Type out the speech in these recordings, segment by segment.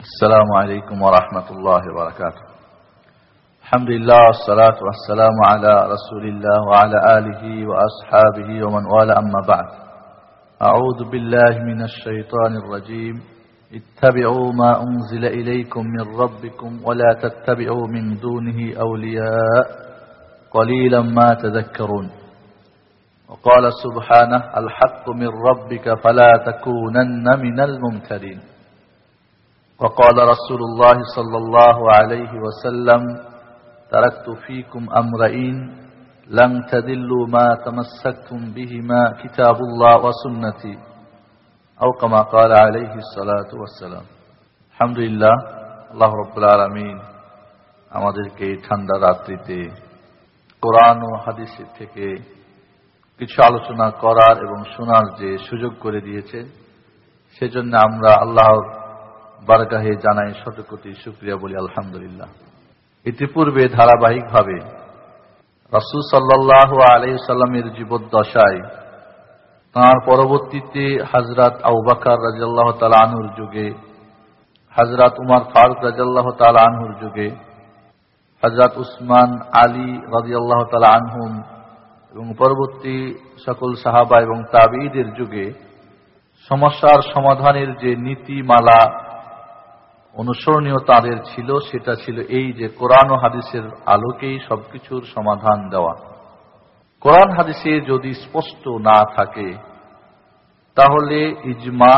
السلام عليكم ورحمة الله وبركاته. الحمد لله والصلاة والسلام على رسول الله وعلى آله وأصحابه ومن والاه أما بعد. أعوذ بالله من الشيطان الرجيم. اتبعوا ما أنزل إليكم من ربكم ولا تتبعوا من دونه أولياء. قليلا ما تذكرون. وقال سبحانه الحق من ربك فلا تكونن من الممترين. وقال رسول الله صلى الله عليه وسلم تركت فيكم أمرين لن تدلوا ما تمسكتم بهما كتاب الله وسنتي أو كما قال عليه الصلاة والسلام الحمد لله الله رب العالمين আমাদেরকে ঠান্ডা রাত্রিতে কোরআন ও হাদিসের থেকে কিছু আলোচনা করার এবং শোনার যে সুযোগ করে দিয়েছে সেজন্য আমরা আল্লাহর বারগাহে জানাই শতকোটি শুক্রিয়া বলি, আলহামদুলিল্লাহ। ইতিপূর্বে ধারাবাহিকভাবে রসুল সাল্লাহ আলাই সাল্লামের জীবদ্দশায় তাঁর পরবর্তীতে হাজরাত আউবাকার রাজিয়াল্লাহ তালা আনহুর যুগে হাজরাত উমার ফারুক রাজিয়াল্লাহ তালা আনহুর যুগে হাজরাত উসমান আলী রাজিয়াল্লাহ তালা আনহুম এবং পরবর্তী সকল সাহাবা এবং তাবিদের যুগে সমস্যার সমাধানের যে নীতিমালা অনুসরণীয় তাদের ছিল, সেটা ছিল এই যে কোরআন ও হাদিসের আলোকেই সবকিছুর সমাধান দেওয়া। কোরআন হাদিসে যদি স্পষ্ট না থাকে, তাহলে ইজমা,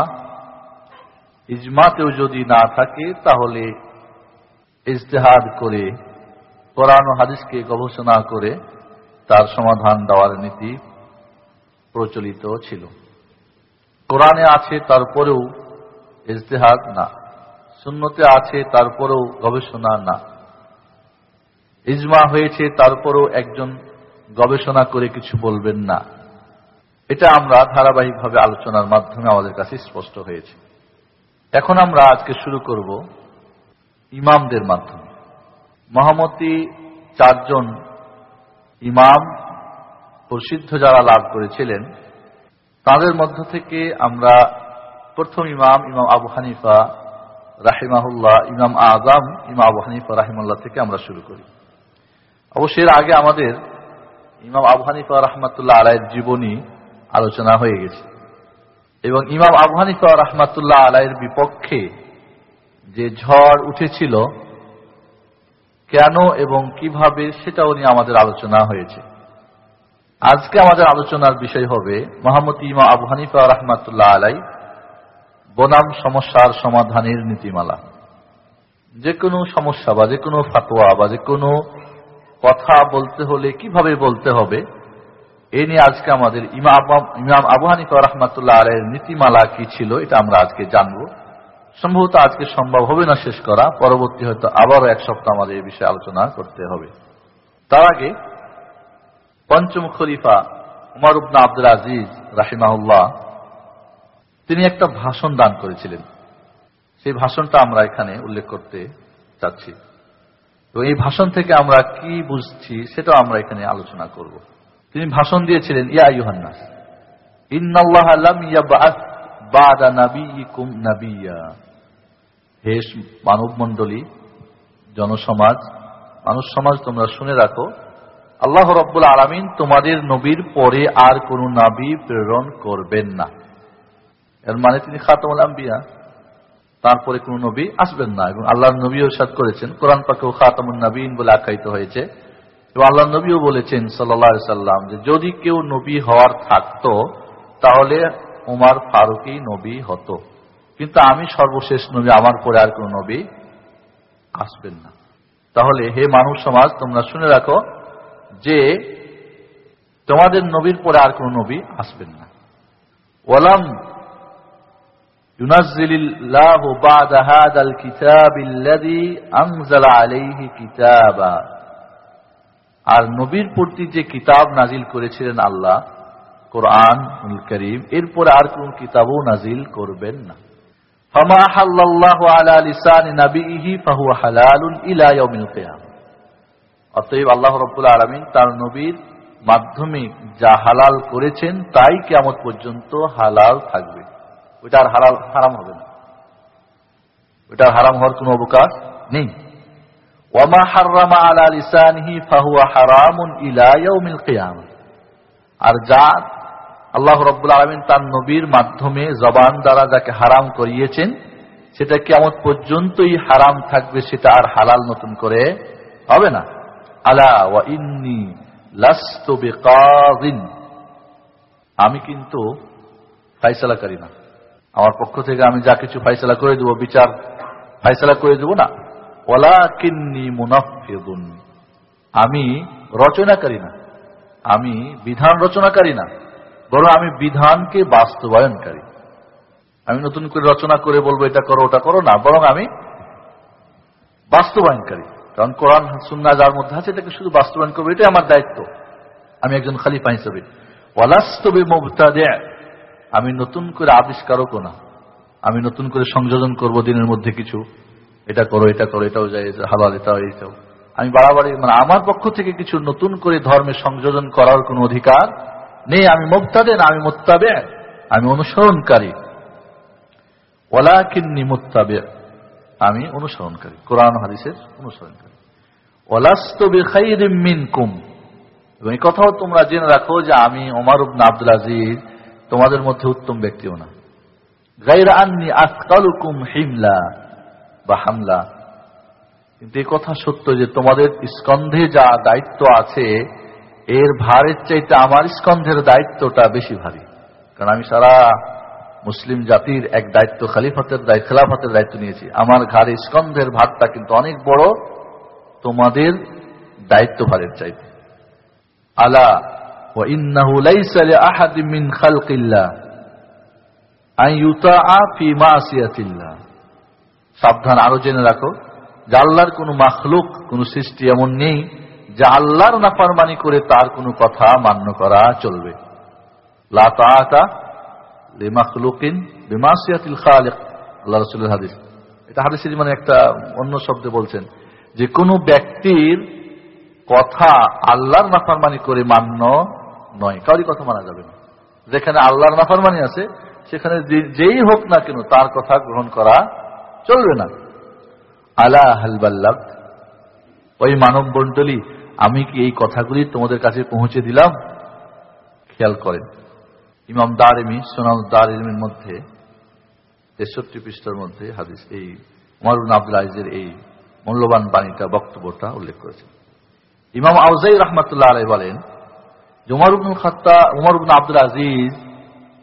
ইজমাতেও যদি না থাকে, তাহলে ইজতেহাদ করে, কোরআন ও হাদিসকে গবেষণা করে তার সমাধান দেওয়ার নীতি প্রচলিত ছিল। কোরআনে আছে, তারপরেও ইজতেহাদ না। শূন্যতে আছে, তারপরেও গবেষণা না। ইজমা হয়েছে, তারপরেও একজন গবেষণা করে কিছু বলবেন না। এটা আমরা ধারাবাহিকভাবে আলোচনার মাধ্যমে আমাদের কাছে স্পষ্ট হয়েছে। এখন আমরা আজকে শুরু করব ইমামদের মাধ্যমে। মহামতি চারজন ইমাম, প্রসিদ্ধ যারা লাভ করেছিলেন, তাদের মধ্য থেকে আমরা প্রথম ইমাম ইমাম আবু হানিফা রাহিমাহুল্লাহ, ইমাম আজম, ইমাম আবু হানিফা রাহিমুল্লাহ থেকে আমরা শুরু করি। অবশ্যই আগে আমাদের ইমাম আবু হানিফা রহমতুল্লাহ আলাইয়ের জীবনী আলোচনা হয়ে গেছে। এবং ইমাম আবু হানিফা রহমতুল্লাহ আলাইয়ের বিপক্ষে যে ঝড় উঠেছিল, কেন এবং কীভাবে সেটাও নিয়ে আমাদের আলোচনা হয়েছে। আজকে আমাদের আলোচনার বিষয় হবে মোহাম্মদ ইমা আবু হানিফা রহমতুল্লাহ আলাই বনাম সমস্যার সমাধানের নীতিমালা। যে কোনো সমস্যা বা যে কোনো ফাতোয়া বা যে কোনো কথা বলতে হলে কীভাবে বলতে হবে, এ নিয়ে আজকে আমাদের ইমাম আবু হানিফা রহমতুল্লাহ আলের নীতিমালা কি ছিল, এটা আমরা আজকে জানব। সম্ভবত আজকে সম্ভব হবে না শেষ করা, পরবর্তী হয়তো আবারও এক সপ্তাহ আমাদের এই বিষয়ে আলোচনা করতে হবে। তার আগে পঞ্চম খলিফা উমর উবনা আব্দুল আজিজ রাহিমাহুল্লাহ তিনি একটা ভাষণ দান করেছিলেন। সেই ভাষণটা আমরা এখানে উল্লেখ করতে চাচ্ছি। তো এই ভাষণ থেকে আমরা কি বুঝছি সেটাও আমরা এখানে আলোচনা করব। তিনি ভাষণ দিয়েছিলেন, ইয়া ইউহান্নাস, ইন্নাল্লাহ জনসমাজ, মানুষ সমাজ, তোমরা শুনে রাখো, আল্লাহ রব্বুল আলমিন তোমাদের নবীর পরে আর কোন নাবি প্রেরণ করবেন না। এর মানে তিনি খাতমুল আম্বিয়া। তারপরে কোন নবী আসবেন না এবং আল্লাহর নবীও সাদ করেছেন, কোরআন পাকেও খাতামুল নবীন বলে আখ্যায়িত হয়েছে। এবং আল্লাহ নবীও বলেছেন সাল্লা সাল্লাম যে, যদি কেউ নবী হওয়ার থাকতো, তাহলে উমার ফারুকই নবী হতো। কিন্তু আমি সর্বশেষ নবী, আমার পরে আর কোন নবী আসবেন না। তাহলে হে মানুষ সমাজ, তোমরা শুনে রাখো যে, তোমাদের নবীর পরে আর কোন নবী আসবেন না। ওয়ালাম ينزل الله بعد هذا الكتاب الذي أنزل عليه كتابا আর নবীর প্রতি যে কিতাব নাজিল করেছিলেন আল্লাহ কোরআন করিম এরপরে আর কোন কিতাবও নাজিল করবেন না فما حل الله على لسان نبيه فهو حلال الى يوم القيامه অতএব আল্লাহ রব্বুল আলমিন তার নবীর মাধ্যমে যা হালাল করেছেন তাই কেমন পর্যন্ত হালাল থাকবে ওইটা আর হারাম হবে না। ওটা হারাম হওয়ার কোনো অবকাশ নেই। ওয়ামা হাররামা আলা লিসানিহি ফাহুয়া হারামুন ইলা ইয়াউমিল কিয়ামা। আর যা আল্লাহ রব্বুল আলমিন তার নবীর মাধ্যমে জবান দ্বারা যাকে হারাম করিয়েছেন, সেটা কেমন পর্যন্তই হারাম থাকবে, সেটা আর হালাল নতুন করে হবে না। আলা ওয়া ইন্নি লাস্তু বিকাযিন আমি কিন্তু ফাইসালাকারী না। আমার পক্ষ থেকে আমি যা কিছু ফাইসলা করে দেবো, বিচার ফাইসলা করে দেবো না। ওলা কিন্নি মুনাফিদুন। আমি রচনাকারী না। আমি বিধান রচনাকারী না। বরং আমি বিধানকে বাস্তবায়নকারী। আমি নতুন করে রচনা করে বলব, এটা করো, ওটা করো না। বরং আমি বাস্তবায়নকারী। কারণ কোরআন, সুন্না যার মধ্যে আছে, এটাকে শুধু বাস্তবায়ন করব, এটাই আমার দায়িত্ব। আমি একজন খালিফা হিসেবে। ওয়ালাস্তবে মুবতাদে আমি নতুন করে আবিষ্কারকও না। আমি নতুন করে সংযোজন করব দিনের মধ্যে কিছু। এটা করো এটা করো, এটাও যায় হালাল, এটাও এটাও। আমি বাড়াবাড়ি মানে আমার পক্ষ থেকে কিছু নতুন করে ধর্মে সংযোজন করার কোনো অধিকার নেই। আমি মুক্তাদে না, আমি মোত্তাবে আমি অনুসরণকারী। ওলা কিন্নি মোত্তাবে আমি অনুসরণকারী। কোরআন হাদিসের অনুসরণকারী। ওলাস্তবে মিন কুম এবং এই কথাও তোমরা জেনে রাখো যে আমি ওমার উবনা আব্দুল আজিজ তোমাদের মধ্যে উত্তম ব্যক্তিও না। গাইরা আননি আজকালুকুম হিমলা বা হামলা। কিন্তু এই কথা সত্য যে তোমাদের স্কন্ধে যা দায়িত্ব আছে, এর ভারের চাইতে আমার স্কন্ধের দায়িত্বটা বেশি ভারী। কারণ আমি সারা মুসলিম জাতির এক দায়িত্ব, খালিফাতের দায়িত্ব খেলাফতের দায়িত্ব নিয়েছি। আমার ঘাড়ে স্কন্ধের ভারটা কিন্তু অনেক বড়, তোমাদের দায়িত্ব ভারের চাইতে। আলা وإنه ليس لأحد من خلق الله أن يطاع في معصية الله সাবধান আরো জেনে রাখো যে আল্লাহর কোন মাখলুক কোন সৃষ্টি এমন নেই যে আল্লাহর নাফারমানি করে তার কোনো কথা মান্য করা চলবে লা তাআতা লিমাখলুকিন বিমাসিয়াতিল খালিক আল্লাহ রাসূলের হাদিস এটা হাদিসের মানে একটা অন্য শব্দে বলছেন যে কোনো ব্যক্তির কথা আল্লাহর নাফারমানি করে মান্য নয় কারোর কথা মানা যাবে না। যেখানে আল্লাহর নাফারমানি আছে, সেখানে যেই হোক না কেন তার কথা গ্রহণ করা চলবে না। আলা হালবাল্লাহ ওই মানব বন্টলি আমি কি এই কথাগুলি তোমাদের কাছে পৌঁছে দিলাম? খেয়াল করেন, ইমাম দারেমি সোনাম দারেমির মধ্যে, তেষট্টি পৃষ্ঠার মধ্যে হাদিস, এই উমারুন আব্দুল এই মূল্যবান বাণীটা, বক্তব্যটা উল্লেখ করেছেন। ইমাম আউজাই রহমতুল্লাহ আলাই বলেন যে উমরুবনুল খাত্তা উমরুবন আব্দুল আজিজ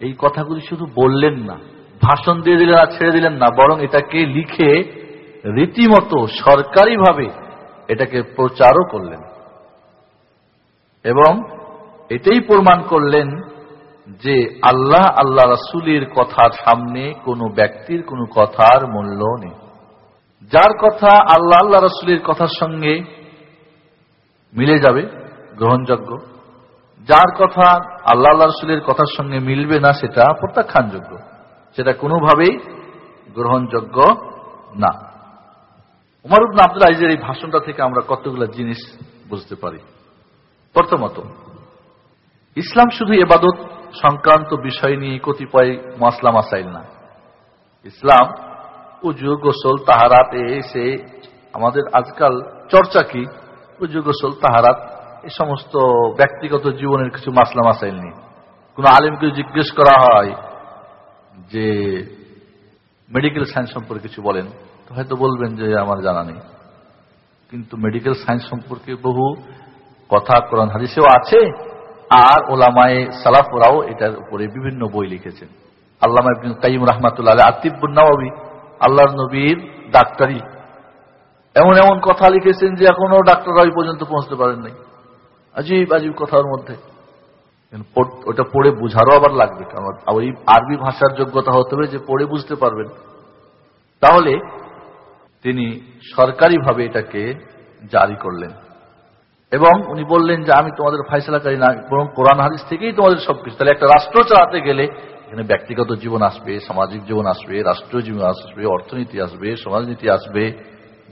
এই কথাগুলি শুধু বললেন না, ভাষণ দিয়ে দিলেন আর ছেড়ে দিলেন না, বরং এটাকে লিখে রীতিমতো সরকারিভাবে এটাকে প্রচারও করলেন। এবং এটাই প্রমাণ করলেন যে আল্লাহ আল্লাহ রাসুলের কথার সামনে কোনো ব্যক্তির কোনো কথার মূল্য নেই। যার কথা আল্লাহ আল্লাহ রাসুলের কথার সঙ্গে মিলে যাবে, গ্রহণযোগ্য। যার কথা আল্লাহ রসুলের কথার সঙ্গে মিলবে না, সেটা প্রত্যাখ্যানযোগ্য। সেটা কোনোভাবেই গ্রহণযোগ্য না। উমর উবন আব্দুল আজিজের এই ভাষণটা থেকে আমরা কতগুলো জিনিস বুঝতে পারি। প্রথমত, ইসলাম শুধু এবাদত সংক্রান্ত বিষয় নিয়ে কতিপয় মাসলা মাসাইল না। ইসলাম উজু, গোসল, তাহারাত এসে আমাদের আজকাল চর্চা কি? উজু, গোসল, তাহারাত এই সমস্ত ব্যক্তিগত জীবনের কিছু মাসলা মাসাইল নেই। কোন আলিমকে জিজ্ঞেস করা হয় যে মেডিকেল সায়েন্স সম্পর্কে কিছু বলেন, তো হয়তো বলবেন যে আমার জানা নেই। কিন্তু মেডিকেল সায়েন্স সম্পর্কে বহু কথা কোরআন হাদিসেও আছে, আর ওলামায়ে সালাফরাও এটার উপরে বিভিন্ন বই লিখেছেন। আল্লামা ইবনুল কাইম রহমাতুল্লাহ আতিবুল নবী আল্লাহর নবীর ডাক্তারি। এমন এমন কথা লিখেছেন যে এখনও ডাক্তাররা ওই পর্যন্ত পৌঁছতে পারেন নাই। আজীব আজীব কথার মধ্যে। ওটা পড়ে বুঝারও আবার লাগবে, কারণ ওই আরবি ভাষার যোগ্যতা হতে হবে যে পড়ে বুঝতে পারবেন। তাহলে তিনি সরকারিভাবে এটাকে জারি করলেন। এবং উনি বললেন যে, আমি তোমাদের ফাইসলাকারী না, বরং কোরআন হাদিস থেকেই তোমাদের সবকিছু। তাহলে একটা রাষ্ট্র চালাতে গেলে এখানে ব্যক্তিগত জীবন আসবে, সামাজিক জীবন আসবে, রাষ্ট্রীয় জীবন আসবে, অর্থনীতি আসবে, সমাজনীতি আসবে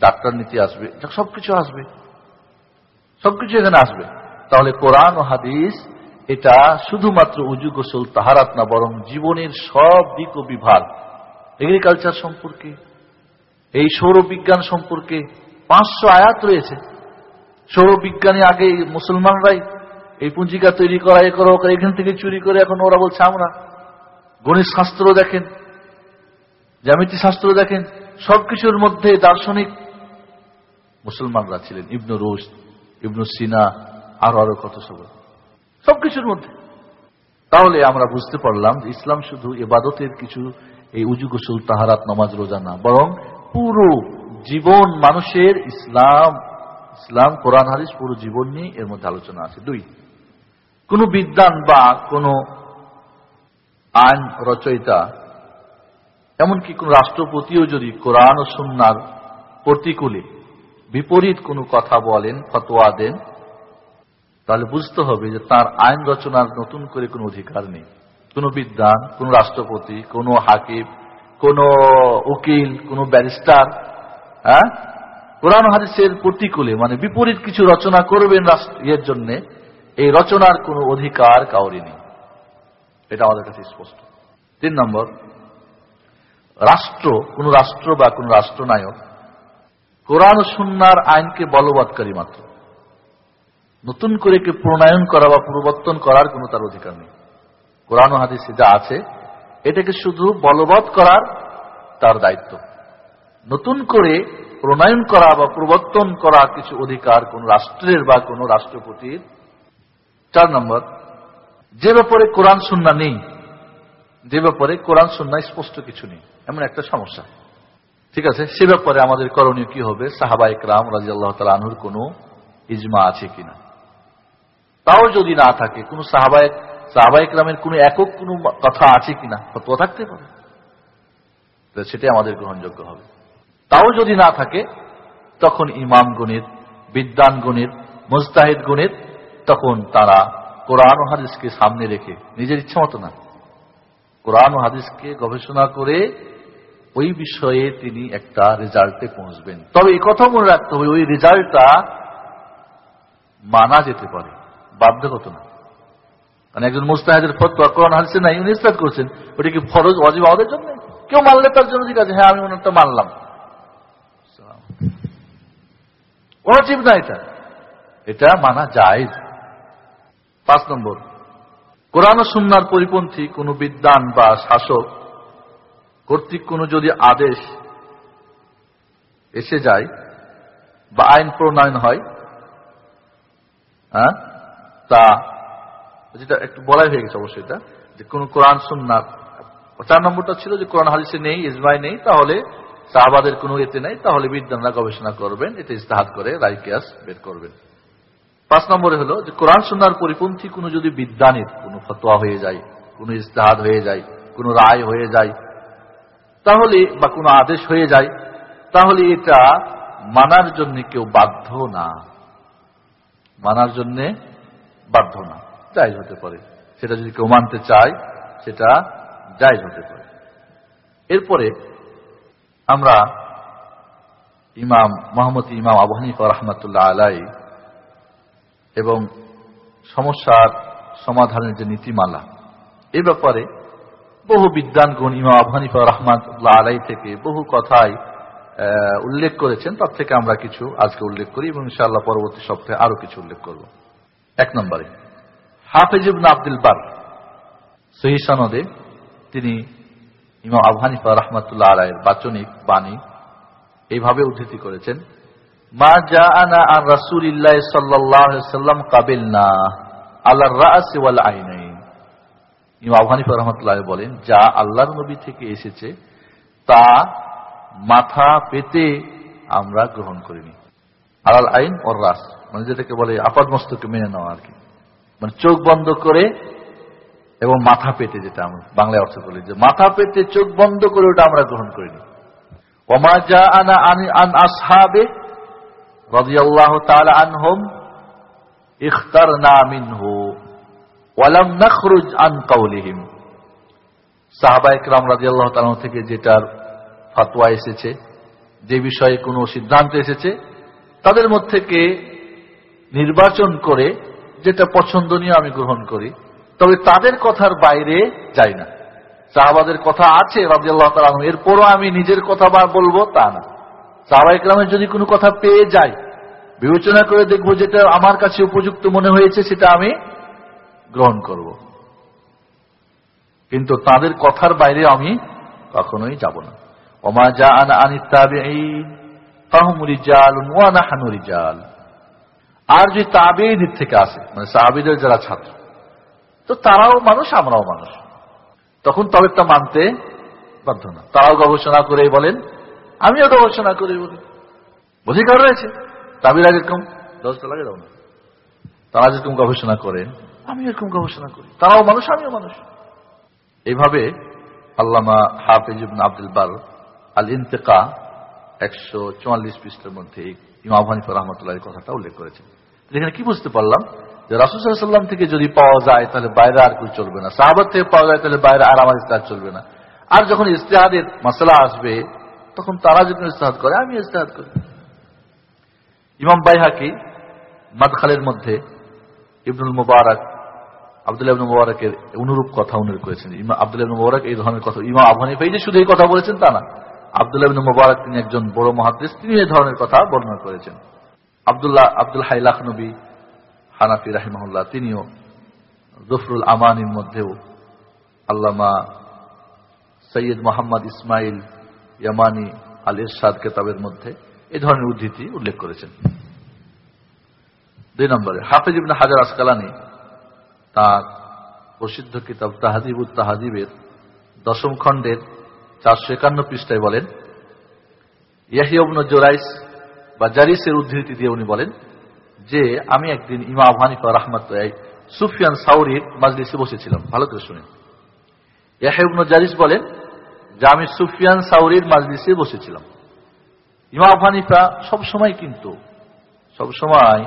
ডাক্তার নীতি আসবে সবকিছু আসবে। সবকিছু এখানে আসবে। তাহলে কোরআন ও হাদিস এটা শুধুমাত্র উজু গোসল, তাহারাত না, বরং জীবনের সব দিক ও বিভাগ। এগ্রিকালচার সম্পর্কে, এই সৌরবিজ্ঞান সম্পর্কে পাঁচশো আয়াত রয়েছে। সৌরবিজ্ঞানী আগে মুসলমানরাই এই পুঞ্জিকা তৈরি করা, এ করা, এখান থেকে চুরি করে এখন ওরা বলছে, আমরা গণিত শাস্ত্র দেখেন, জ্যামিতি শাস্ত্র দেখেন, সবকিছুর মধ্যে দার্শনিক মুসলমানরা ছিলেন। ইবনু রুশ, ইবনু সিনা আরও আরও কত সব। সবকিছুর মধ্যে। তাহলে আমরা বুঝতে পারলাম যে ইসলাম শুধু এবাদতের কিছু এই উজু গোসল, তাহারাত, নমাজ, রোজা না, বরং পুরো জীবন মানুষের ইসলাম ইসলাম, কোরআন হারিস পুরো জীবন নিয়ে এর মধ্যে আলোচনা আছে। দুই। কোন বিদ্যান বা কোন আইন রচয়িতা, এমনকি কোন রাষ্ট্রপতিও যদি কোরআন ও সুন্নার প্রতিকূলে বিপরীত কোনো কথা বলেন, ফতোয়া দেন তাহলে বুঝতে হবে যে তার আইন রচনার নতুন করে কোনো অধিকার নেই। কোন বিদ্যান কোন রাষ্ট্রপতি, কোন হাকিম, কোন উকিল, কোন ব্যারিস্টার হ্যাঁ? কোরআন হাদিসের প্রতিকূলে মানে বিপরীত কিছু রচনা করবেন ইয়ের জন্য, এই রচনার কোনো অধিকার কাউরি নেই। এটা আমাদের কাছে স্পষ্ট। তিন নম্বর, রাষ্ট্র, কোন রাষ্ট্র বা কোন রাষ্ট্রনায়ক কোরআন সুন্নার আইনকে বলবৎকারী মাত্র। নতুন করে কে প্রণয়ন করা বা পরিবর্তন করার কোনো তার অধিকার নেই। কোরআন হাদিসে যা আছে, এটাকে শুধু বলবৎ করার তার দায়িত্ব। নতুন করে প্রণয়ন করা বা প্রবর্তন করা কিছু অধিকার কোন রাষ্ট্রের বা কোন রাষ্ট্রপতির। চার নম্বর, যে ব্যাপারে কোরআন সুন্না নেই, যে ব্যাপারে কোরআন সুন্না স্পষ্ট কিছু নেই, এমন একটা সমস্যা। ঠিক আছে? সে ব্যাপারে আমাদের করণীয় কি হবে? সাহাবা ইকরাম রাজি আল্লাহ তালা আনহুর কোন ইজমা আছে কিনা? তাও যদি না থাকে, কোন সাহাবায়ক সাহাবা ইকরামের কোন একক কোন কথা আছে কিনা? ফতোয়া থাকতে পারে। সেটাই আমাদের গ্রহণযোগ্য হবে। তাও যদি না থাকে, তখন ইমাম গণিত বিদ্যান গণিত মুস্তাহিদ গণিত তখন তারা কোরআন হাদিসকে সামনে রেখে নিজের ইচ্ছা মতো না। কোরআন হাদিসকে গবেষণা করে ওই বিষয়ে তিনি একটা রেজাল্টে পৌঁছবেন। তবে এই কথা মনে রাখতে হবে, ওই রেজাল্টটা মানা যেতে পারে। বাধ্যগত না। মানে একজন মুস্তাহেদের ফতোয়া, কোরআন, হাদিসে নাই উনি ইস্তাদ করছেন, ওটা কি ফরজ অজীব আমাদের জন্য? কেউ মানলে তার জন্য ঠিক আছে হ্যাঁ আমি ওনারটা মানলাম। অজীব না এটা। এটা মানা যায় পাঁচ নম্বর। কোরআন সুন্নার পরিপন্থী কোন বিদ্যান বা শাসক কর্তৃক কোন যদি আদেশ এসে যায় বা আইন প্রণয়ন হয় হ্যাঁ তা, যেটা একটু বলাই হয়ে গেছে অবশ্যই এটা, যে কোন কোরআন সুন্নার চার নম্বরটা ছিল যে কোরআন হাদিসে নেই ইসমাই নেই, তাহলে সাহাবাদের কোনো এতে নেই, তাহলে বিদ্যানরা গবেষণা করবেন এতে ইস্তাহাত করে রাইকিয়াস বের করবেন। পাঁচ নম্বরে হলো যে কোরআন, সুন্নার পরিপন্থী কোনো যদি বিদ্যানের কোনো ফতোয়া হয়ে যায়, কোনো ইস্তাহাদ হয়ে যায়, কোনো রায় হয়ে যায়, তাহলে বা কোনো আদেশ হয়ে যায়, তাহলে এটা মানার জন্য কেউ বাধ্য না। মানার জন্য বাধ্য না জায়জ হতে পারে। সেটা যদি কেউ মানতে চায়, সেটা জায়জ হতে পারে। এরপরে আমরা ইমাম, মোহাম্মদ ইমাম আবু হানিফা রহমতুল্লাহ আলাই এবং সমস্যার সমাধানের যে নীতিমালা, এ ব্যাপারে বহু বিদ্যানগুণ ইমাম আবু হানিফা রহমতুল্লাহ আলাই থেকে বহু কথাই উল্লেখ করেছেন। তার থেকে আমরা কিছু আজকে উল্লেখ করি এবং ইনশাআল্লাহ পরবর্তী সপ্তাহে আরও কিছু উল্লেখ করব। এক নম্বরে। হাফেজ ইবন আব্দুল বার সহি সনদে তিনি ইমাম আবহানিফা রহমতুল্লাহ আলাইয়ের বাচনিক বাণী এইভাবে উদ্ধৃতি করেছেন, মা যা আনা আর রাসুলিল্লাহ সাল্লাম কাবিল না আল্লাহ রাস ওয়াল আইনাইন। ইমাম আবহানিফা রহমতুল্লাহ বলেন, যা আল্লাহর নবী থেকে এসেছে, তা মাথা পেতে আমরা গ্রহণ করিনি। আলাল আইন ওর রাস। মানে যেটাকে বলে আপাদ মস্তকে মেনে নেওয়া আর কি। মানে চোখ বন্ধ করে এবং মাথা পেতে যেটা আমরা বাংলায় অর্থ বলি। যে মাথা পেতে চোখ বন্ধ করে ওটা আমরা গ্রহণ করিনি। ওমা যা আনা আন আসহাবে রাদিয়াল্লাহু তাআলা আনহুম ইখতারনা মিনহু ওয়ালাম নাখরুজ আন কাউলিহিম। সাহাবা ইকরাম রাদিয়াল্লাহু তাআলা থেকে যেটার ফতোয়া এসেছে, যে বিষয়ে কোনো সিদ্ধান্ত এসেছে, তাদের মধ্যে থেকে নির্বাচন করে যেটা পছন্দনীয় আমি গ্রহণ করি, তবে তাদের কথার বাইরে যাই না। সাহাবাদের কথা আছে রাজিয়াল্লাহ তালন এরপরও আমি নিজের কথা বা বলব তা না। সাহাবাই গ্রামের যদি কোনো কথা পেয়ে যাই, বিবেচনা করে দেখব যেটা আমার কাছে উপযুক্ত মনে হয়েছে, সেটা আমি গ্রহণ করব। কিন্তু তাদের কথার বাইরে আমি কখনোই যাব না। ওমা যা আনা আনিতাবিজাল আর যদি তাবেদের থেকে আসে মানে সাহাবিদের যারা ছাত্র। তো তারাও মানুষ, আমরাও মানুষ। তখন তবেরটা মানতে বাধ্য না। তারাও গবেষণা করে বলেন, আমিও গবেষণা করে বলি। অধিকার রয়েছে। তাবির এরকম দশটা লাগে দাও না তারা যেরকম গবেষণা করেন আমি এরকম গবেষণা করি। তারাও মানুষ, আমিও মানুষ। এইভাবে আল্লামা হাফিজ আব্দুল বাল আল ইন্তেকা একশো চুয়াল্লিশ পৃষ্ঠের মধ্যে ইমাম হানিফা রহমতুল্লাহ কথাটা উল্লেখ করেছেন। এখানে কি বুঝতে পারলাম? যে রাসুসাল্লাম থেকে যদি পাওয়া যায়, তাহলে বাইরে আর কিছু চলবে না। সাহাবাদ থেকে পাওয়া যায়, তাহলে বাইরে আর আমার ইস্তেহাদ চলবে না। আর যখন ইস্তেহাদের মশলা আসবে, তখন তারা যখন ইস্তেহাদ করে, আমি ইস্তেহাদ করি। ইমাম বাইহাকি মাদখালের মধ্যে ইবনুল মুবারক, আবদুল্লাহ ইবনুল মুবারকের অনুরূপ কথা উল্লেখ করেছেন। আবদুল্লাহ ইবনুল মুবারক এই ধরনের কথা ইমাম আবহানিফা এই যে শুধু এই কথা বলেছেন তা না। আবদুল্লাহ ইবনুল মুবারক তিনি একজন বড় মহাদেশ তিনি এই ধরনের কথা বর্ণনা করেছেন। আবদুল্লাহ, আব্দুল হাই লাখনবী হানাফি রাহিমহুল্লাহ, তিনিও জফরুল আমানির মধ্যেও আল্লামা সৈয়দ মোহাম্মদ ইসমাইল ইয়ামানি আল ইরশাদ কেতাবের মধ্যে এ ধরনের উদ্ধৃতি উল্লেখ করেছেন। দুই নম্বরে, হাফিজ ইবনে হাজার আসকালানি তার প্রসিদ্ধ কিতাব তাহাদিব তাহাদিবের দশম খণ্ডের চারশো একান্ন পৃষ্ঠায় বলেন ইয়াহিয়বন জোরাইস বা জারিসের উদ্ধৃতি দিয়ে উনি বলেন যে, আমি একদিন ইমা আফহানিফা রহমত সুফিয়ান সাউরির মাজলিসে বসেছিলাম। ভালো করে শুনে ইয়াহিবন জারিস বলেন যে, আমি সুফিয়ান সাউরির মাজলিসে বসেছিলাম। ইমা আফহানিফা সবসময় কিন্তু সবসময়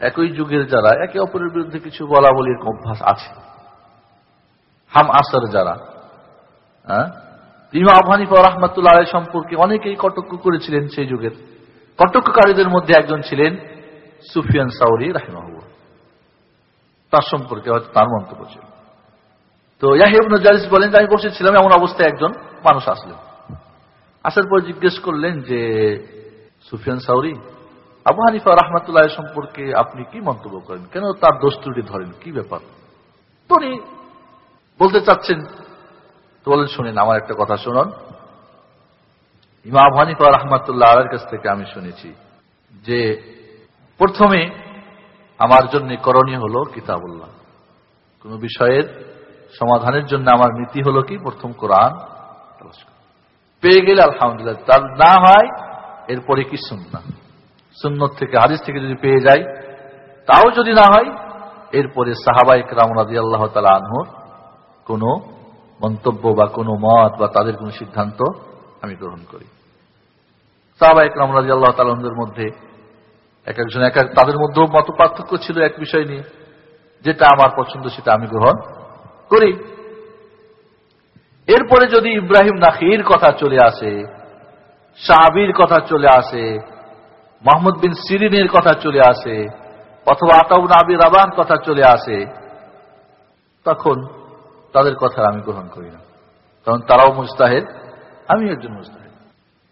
একই যুগের যারা, একে অপরের বিরুদ্ধে কিছু বলা বলির অভ্যাস আছে। হাম আসার যারা হ্যাঁ? ইমা আফহানিফা রহমতুল্লাহ সম্পর্কে অনেকেই কটক্ষ করেছিলেন সেই যুগের। কটক্ষকারীদের মধ্যে একজন ছিলেন সুফিয়ান সাউরি রাহিমাহুয়া তার সম্পর্কে হয়তো তার মন্তব্য ছিল। তো ইয়াহিব জারিস বলেন যে, আমি বসেছিলাম এমন অবস্থায় একজন মানুষ আসলেন। আসার পর জিজ্ঞেস করলেন যে, সুফিয়ান সাউরি, আবু হানিফা রহমতুল্লাহ সম্পর্কে আপনি কি মন্তব্য করেন? কেন তার দোষ ত্রুটি ধরেন? কি ব্যাপার? তো বলতে চাচ্ছেন, তো বলেন, শুনেন, আমার একটা কথা শুনুন। ইমা আবু হানিফা রহমতুল্লাহ আলের কাছ থেকে আমি শুনেছি যে প্রথমে আমার জন্য করণীয় হলো কিতাবুল্লাহ। কোন বিষয়ের সমাধানের জন্য আমার নীতি হলো কি? প্রথম কোরআন পেয়ে গেলে আলহামদুলিল্লাহ। তার না হয়, এরপরে কি সুন্না সুন্নত থেকে হাদিস থেকে যদি পেয়ে যাই, তাও যদি না হয়, এরপরে সাহাবাই রাম রাজি আল্লাহ তালা আনহুর কোন মন্তব্য বা কোনো মত বা তাদের কোন সিদ্ধান্ত আমি গ্রহণ করি। সাহাবাই রাম রাজি আল্লাহ তালাহদের মধ্যে এক একজন, এক এক, তাদের মধ্যেও মত পার্থক্য ছিল এক বিষয় নিয়ে। যেটা আমার পছন্দ, সেটা আমি গ্রহণ করি। এরপরে যদি ইব্রাহিম নাকির কথা চলে আসে, সাহাবির কথা চলে আসে মোহাম্মদ বিন সিরিনের কথা চলে আসে, অথবা আতাউন আবির রাবান কথা চলে আসে, তখন তাদের কথা আমি গ্রহণ করি না। কারণ তারাও মুস্তাহেদ আমি একজন মুস্তাহেদ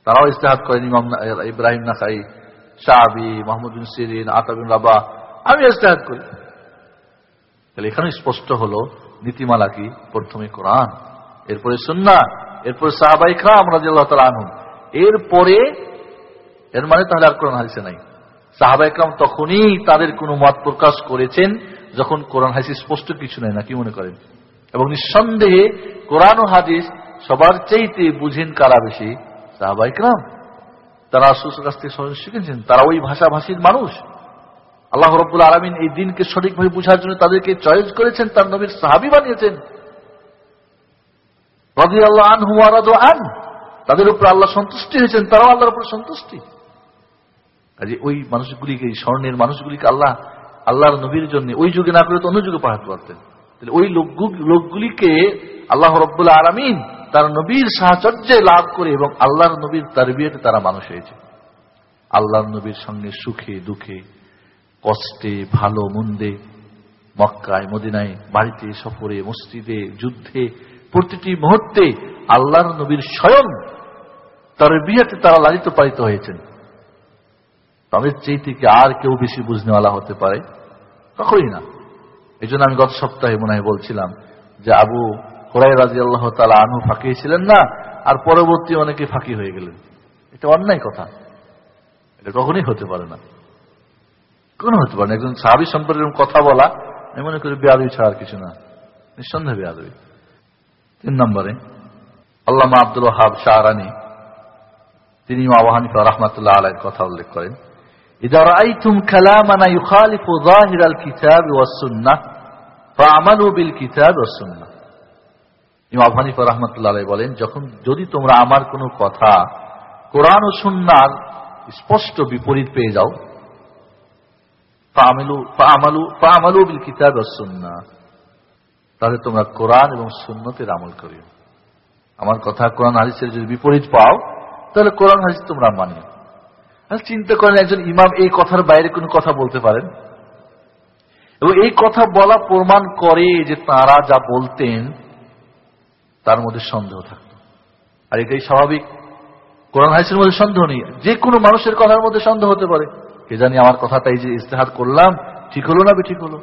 তারাও ইস্তেহাদ করেন ইমাম ইব্রাহিম নাকাই শাহাবি মোহাম্মদ বিন সিরিন আতাবিন রাবা, আমি ইস্তেহাদ করি। তাহলে এখানে স্পষ্ট হলো, নীতিমালা কি? প্রথমে কোরআন, এরপরে সুন্না এরপরে সাহাবাই খাম রাজিয়াল্লাহ তালা আনহুন এরপরে, এর মানে তাহলে আর কোরআন হাদিসে নাই। সাহাবা একরাম তখনই তাদের কোনো মত প্রকাশ করেছেন যখন কোরআন হাদিস স্পষ্ট কিছু নেই, না কি মনে করেন? এবং নিঃসন্দেহে কোরআন ও হাদিস সবার চাইতে বুঝেন কারা বেশি? সাহাবা একরাম তারা আসুসের কাছ থেকে শিখেছেন, তারা ওই ভাষাভাষীর মানুষ। আল্লাহ রব্বুল আলমিন এই দিনকে সঠিকভাবে বুঝার জন্য তাদেরকে চয়েস করেছেন, তার নবীর সাহাবি বানিয়েছেন। আল্লাহ আন আন। তাদের উপর আল্লাহ সন্তুষ্টি হয়েছেন, তারাও আল্লাহর উপর সন্তুষ্টি। কাজে ওই মানুষগুলিকে স্বর্ণের মানুষগুলিকে আল্লাহ, আল্লাহর নবীর জন্য ওই যুগে না করে তো অন্য যুগে পাঠাতে পারতেন। তাহলে ওই লোকগুলিকে আল্লাহ রব্বুল্লাহ আলমিন তার নবীর সাহচর্যে লাভ করে এবং আল্লাহর নবীর তারবিয়তে তারা মানুষ হয়েছে। আল্লাহর নবীর সঙ্গে সুখে, দুঃখে, কষ্টে, ভালো, মন্দে, মক্কায়, মদিনায়, বাড়িতে, সফরে, মসজিদে, যুদ্ধে, প্রতিটি মুহূর্তে আল্লাহর নবীর স্বয়ং তার বিয়েতে তারা লালিত পালিত হয়েছেন। তাদের চেয়ে থেকে আর কেউ বেশি বুঝনেওয়ালা হতে পারে কখনই না। এই আমি গত সপ্তাহে মনে হয় বলছিলাম যে আবু হরাই রাজি আল্লাহ তালা আনু ফাঁকি ছিলেন না আর পরবর্তী অনেকে ফাঁকি হয়ে গেলেন এটা অন্যায় কথা এটা কখনই হতে পারে না কোনো হতে পারে না একজন সাহাবি সম্পর্কে কথা বলা আমি মনে করি বেয়াদবি ছাড়া আর কিছু না নিঃসন্দেহে বেয়াদবি তিন নম্বরে আল্লামা আব্দুল হাব শাহরানি তিনি আবহানিফা রহমতুল্লাহ আলাইয়ের কথা উল্লেখ করেন إذا رأيتم كلامنا يخالف ظاهر الكتاب والسنة فعملوا بالكتاب والسنة ইমাম হানিফা রহমতুল্লাহ বলেন, যখন যদি তোমরা আমার কোনো কথা কোরআন ও সুন্নার স্পষ্ট বিপরীত পেয়ে যাও তাহলে তোমরা কোরআন এবং সুন্নতের আমল করিও। আমার কথা কোরআন হাদিসের যদি বিপরীত পাও, তাহলে কোরআন হাদিস তোমরা মানিও। চিন্তা করেন একজন ইমাম এই কথার বাইরে কোনো কথা বলতে পারেন? এবং এই কথা বলা প্রমাণ করে যে তারা যা বলতেন তার মধ্যে সন্দেহ থাকত। আর এটাই স্বাভাবিক। কোরআন হাইসের মধ্যে সন্দেহ নেই। যে কোনো মানুষের কথার মধ্যে সন্দেহ হতে পারে। কে জানি আমার কথাটাই যে ইস্তেহার করলাম, ঠিক হলো না ঠিক হলো?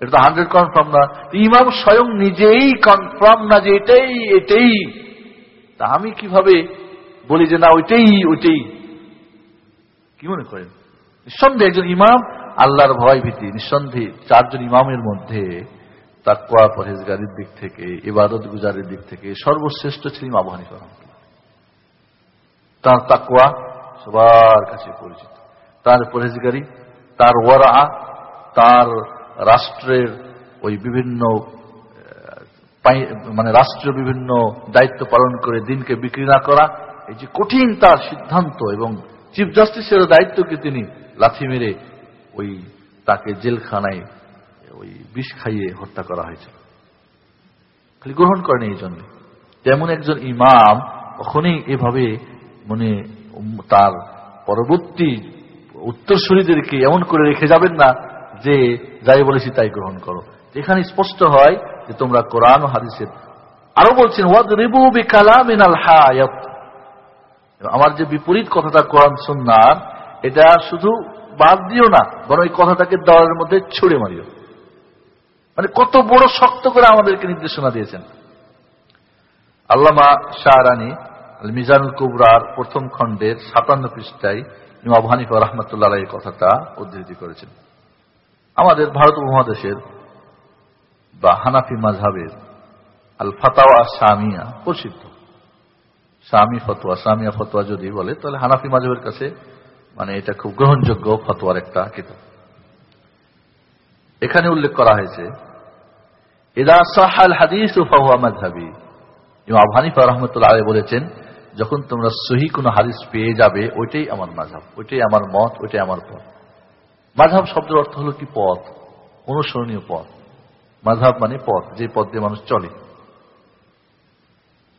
এটা তো হান্ড্রেড কনফার্ম না। ইমাম স্বয়ং নিজেই কনফার্ম না যে এটাই এটাই। তা আমি কীভাবে বলি যে না, ওইটাই ওইটাই? কি মনে করেন? নিঃসন্দেহে একজন ইমাম আল্লাহর ভয় ভীতি, নিঃসন্দেহে চারজন ইমামের মধ্যে তাকুয়া পরহেজগারির দিক থেকে, ইবাদত গুজারের দিক থেকে সর্বশ্রেষ্ঠ ছিলেন আবু হানিফা তার তাকুয়া সবার কাছে পরিচিত। তার পরহেজগারি, তার ওয়ারা তার রাষ্ট্রের ওই বিভিন্ন মানে রাষ্ট্রীয় বিভিন্ন দায়িত্ব পালন করে দিনকে বিক্রি না করা, এই যে কঠিন তার সিদ্ধান্ত এবং চিফ জাস্টিসের দায়িত্বকে তিনি লাথি মেরে ওই তাকে জেলখানায় ওই বিষ খাইয়ে হত্যা করা হয়েছিল। খালি গ্রহণ করেন এই জন্য। তেমন একজন ইমাম কখনই এভাবে মানে তার পরবর্তী উত্তরসূরিদেরকে এমন করে রেখে যাবেন না যে যাই বলেছি তাই গ্রহণ করো। এখানে স্পষ্ট হয় যে তোমরা কোরআন হাদিসের আরও বলছেন ওয়াদ রিবু আমার যে বিপরীত কথাটা কোরআন সুন্নার, এটা শুধু বাদ দিও না, বরং এই কথাটাকে দেওয়ার মধ্যে ছুড়ে মারিও। মানে কত বড় শক্ত করে আমাদেরকে নির্দেশনা দিয়েছেন। আল্লামা শাহরানি মিজানুল কুবরার প্রথম খণ্ডের সাতান্ন পৃষ্ঠায় ইমাম হানিফা রহমতুল্লাহ এই কথাটা উদ্ধৃতি করেছেন। আমাদের ভারত উপমহাদেশের বা হানাফি মাঝাবের আল ফাতাওয়া সামিয়া প্রসিদ্ধ। স্বামী ফতোয়া সামিয়া ফতোয়া যদি বলে, তাহলে হানাফি মাঝাবের কাছে মানে এটা খুব গ্রহণযোগ্য ফতোয়ার একটা কিতাব। এখানে উল্লেখ করা হয়েছে এদা সাহাল হাদিস ইমাম হানিফা রহমতুল্লাহ বলেছেন, যখন তোমরা সহি কোন হাদিস পেয়ে যাবে, ওইটাই আমার মাঝাব ওইটাই আমার মত, ওইটাই আমার পথ। মাঝাব শব্দের অর্থ হলো কি পথ? অনুসরণীয় পথ। মাঝাব মানে পথ, যে পথ দিয়ে মানুষ চলে।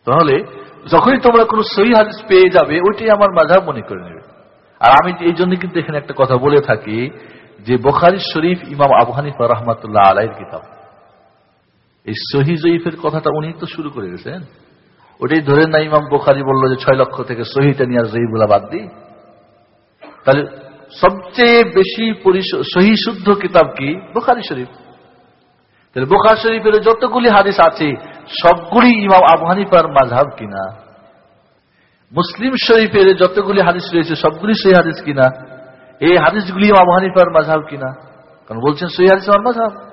তাহলে, যখনই তোমরা কোন সহি হাদিস পেয়ে যাবে, ওইটাই আমার মাঝাব মনে করে নেবে। আর আমি এই জন্য কিন্তু এখানে একটা কথা বলে থাকি যে, বোখারি শরীফ ইমাম আবু হানিফা রহমাতুল্লাহ আলাইয়ের কিতাব। এই সহি জয়ীফের কথাটা উনি তো শুরু করে গেছেন ওটাই ধরে না ইমাম বোখারি বলল যে ছয় লক্ষ থেকে সহিটা নিয়ে আর জয়ীবুলা বাদ দিই। তাহলে সবচেয়ে বেশি সহি শুদ্ধ কিতাব কি? বোখারি শরীফ। তাহলে বোখার শরীফের যতগুলি হাদিস আছে, সবগুলি ইমাম আবু হানিফার মাঝহাব কিনা? মুসলিম শরীফের যতগুলি হাদিস রয়েছে, সবগুলি সহি হাদিস কিনা? এই হাদিসগুলি আবু হানিফার মাঝহাব কিনা? কারণ বলছেন সহি হাদিস আমার মাঝহাব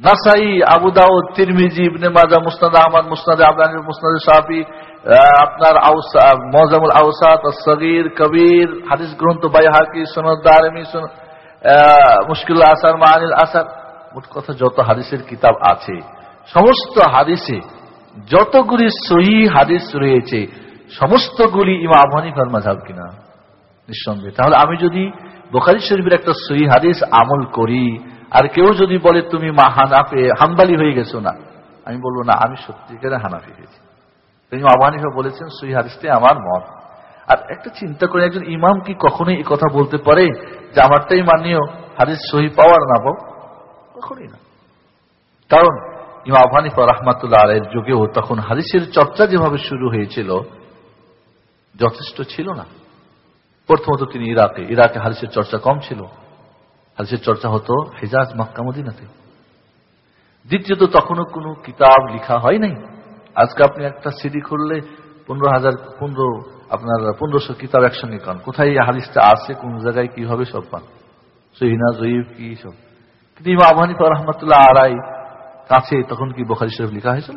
নাসাই, আবু দাউদ, তিরমিজি, ইবনে মাজা মুসনাদ আহমদ, মুসনাদ আবদানি, মুসনাদ শাফি আপনার মজামুল আউসাত সগির কবির, হাদিস গ্রন্থ বাই হাকি সনদ দারমি মুশকিল আসার মাহানিল আসার, মোট কথা যত হাদিসের কিতাব আছে, সমস্ত হাদিসে যতগুলি সহি হাদিস রয়েছে, সমস্তগুলি ইমা আবহানিফার মাঝাব কিনা? নিঃসন্দেহে। তাহলে আমি যদি বোখারি শরীফের একটা সহি হাদিস আমল করি আর কেউ যদি বলে, তুমি মা হানাফে, হাম্বালি হয়ে গেছো না। আমি বলব, না, আমি সত্যিকারে হানাফি হয়েছি। তিনি আবহানিফা বলেছেন, সহি হাদিসটাই আমার মত। আর একটা চিন্তা করে, একজন ইমাম কি কখনোই এই কথা বলতে পারে যে, আমারটাই মানিও হাদিস সহি পাওয়ার না পাও কখনই না। কারণ ইমা আফানিফা রহমাতুল্লাহ আলের যুগেও তখন হাদিসের চর্চা যেভাবে শুরু হয়েছিল, যথেষ্ট ছিল না। প্রথমত তিনি ইরাকে ইরাকে হাদিসের চর্চা কম ছিল। হাদিসের চর্চা হতো হেজাজ মক্কা মদিনাতে। দ্বিতীয়ত তখনও কোনো কিতাব লিখা হয় নাই। আজকে আপনি একটা সিডি খুললে পনেরো হাজার, পনেরো, আপনার পনেরোশো কিতাব একসঙ্গে পান। কোথায় এই হাদিসটা আছে, কোন জায়গায় কি হবে সব পান। সহিনা জয়ীব কি সব। কিন্তু ইমা আবহানি রহমতুল্লাহ আড়াই কাছে তখন কি বোখারি শরীফ লেখা হয়েছিল?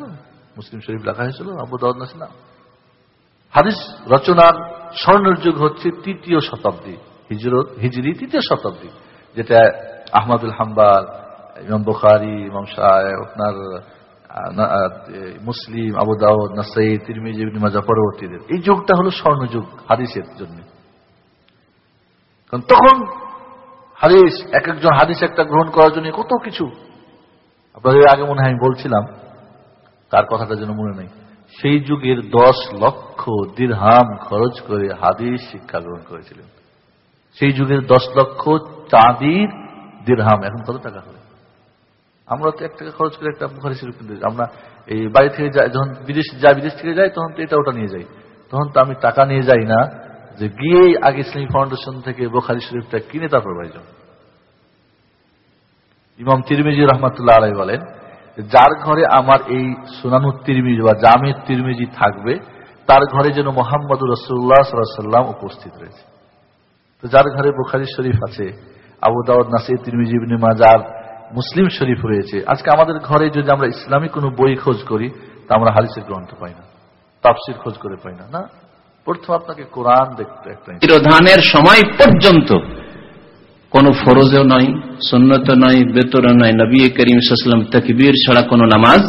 মুসলিম শরীফ লেখা হয়েছিল? আবু দাউদ নাসিনা হাদিস রচনার স্বর্ণের যুগ হচ্ছে তৃতীয় শতাব্দী, হিজরত, হিজরি তৃতীয় শতাব্দী। যেটা আহমদুল হাম্বাল, ইমাম বুখারি, ইমাম শাহ আপনার মুসলিম, আবু দাউদ নাসাই তিরমিজি মাজা, পরবর্তীদের। এই যুগটা হলো স্বর্ণ যুগ হাদিসের জন্য। কারণ তখন হাদিস, এক একজন হাদিস একটা গ্রহণ করার জন্য কত কিছু। আপনাদের আগে মনে হয় আমি বলছিলাম, তার কথাটা যেন মনে নেই। সেই যুগের দশ লক্ষ দীর্হাম খরচ করে হাদিস শিক্ষা গ্রহণ করেছিলেন। সেই যুগের দশ লক্ষ চাঁদির দীর্হাম। এখন কত টাকা হবে? আমরা তো এক টাকা খরচ করে একটা বুখারি শরীফ কিনতে আমরা এই বাড়ি থেকে যাই, যখন বিদেশ যাই বিদেশ থেকে যাই, তখন তো এটা ওটা নিয়ে যাই। তখন তো আমি টাকা নিয়ে যাই না যে গিয়েই আগে ইসলামী ফাউন্ডেশন থেকে বোখারি শরীফটা কিনে তারপর বাড়ি যাও ইমাম তিরমিজি রহমতুল্লাহ আলাই বলেন, যার ঘরে আমার এই সুনানু তিরমিজি বা জামের তিরমিজি থাকবে, তার ঘরে যেন মোহাম্মদ রসুল্লাহ সাল্লাম উপস্থিত রয়েছে। তো যার ঘরে বুখারি শরীফ আছে আবু দাউদ নাসির তিরমিজি মাজার মুসলিম শরীফ রয়েছে। আজকে আমাদের ঘরে যদি আমরা ইসলামী কোনো বই খোঁজ করি তা আমরা হারিসের গ্রন্থ পাই না তাপসির খোঁজ করে পাই না না? প্রথম আপনাকে কোরআন দেখতে একটা তিরোধানের সময় পর্যন্ত কোন ফরজও নয় সন্ন্যত নয় বেতরও নয় নবী করিম সাল্লাম তকবীর ছাড়া কোন নামাজ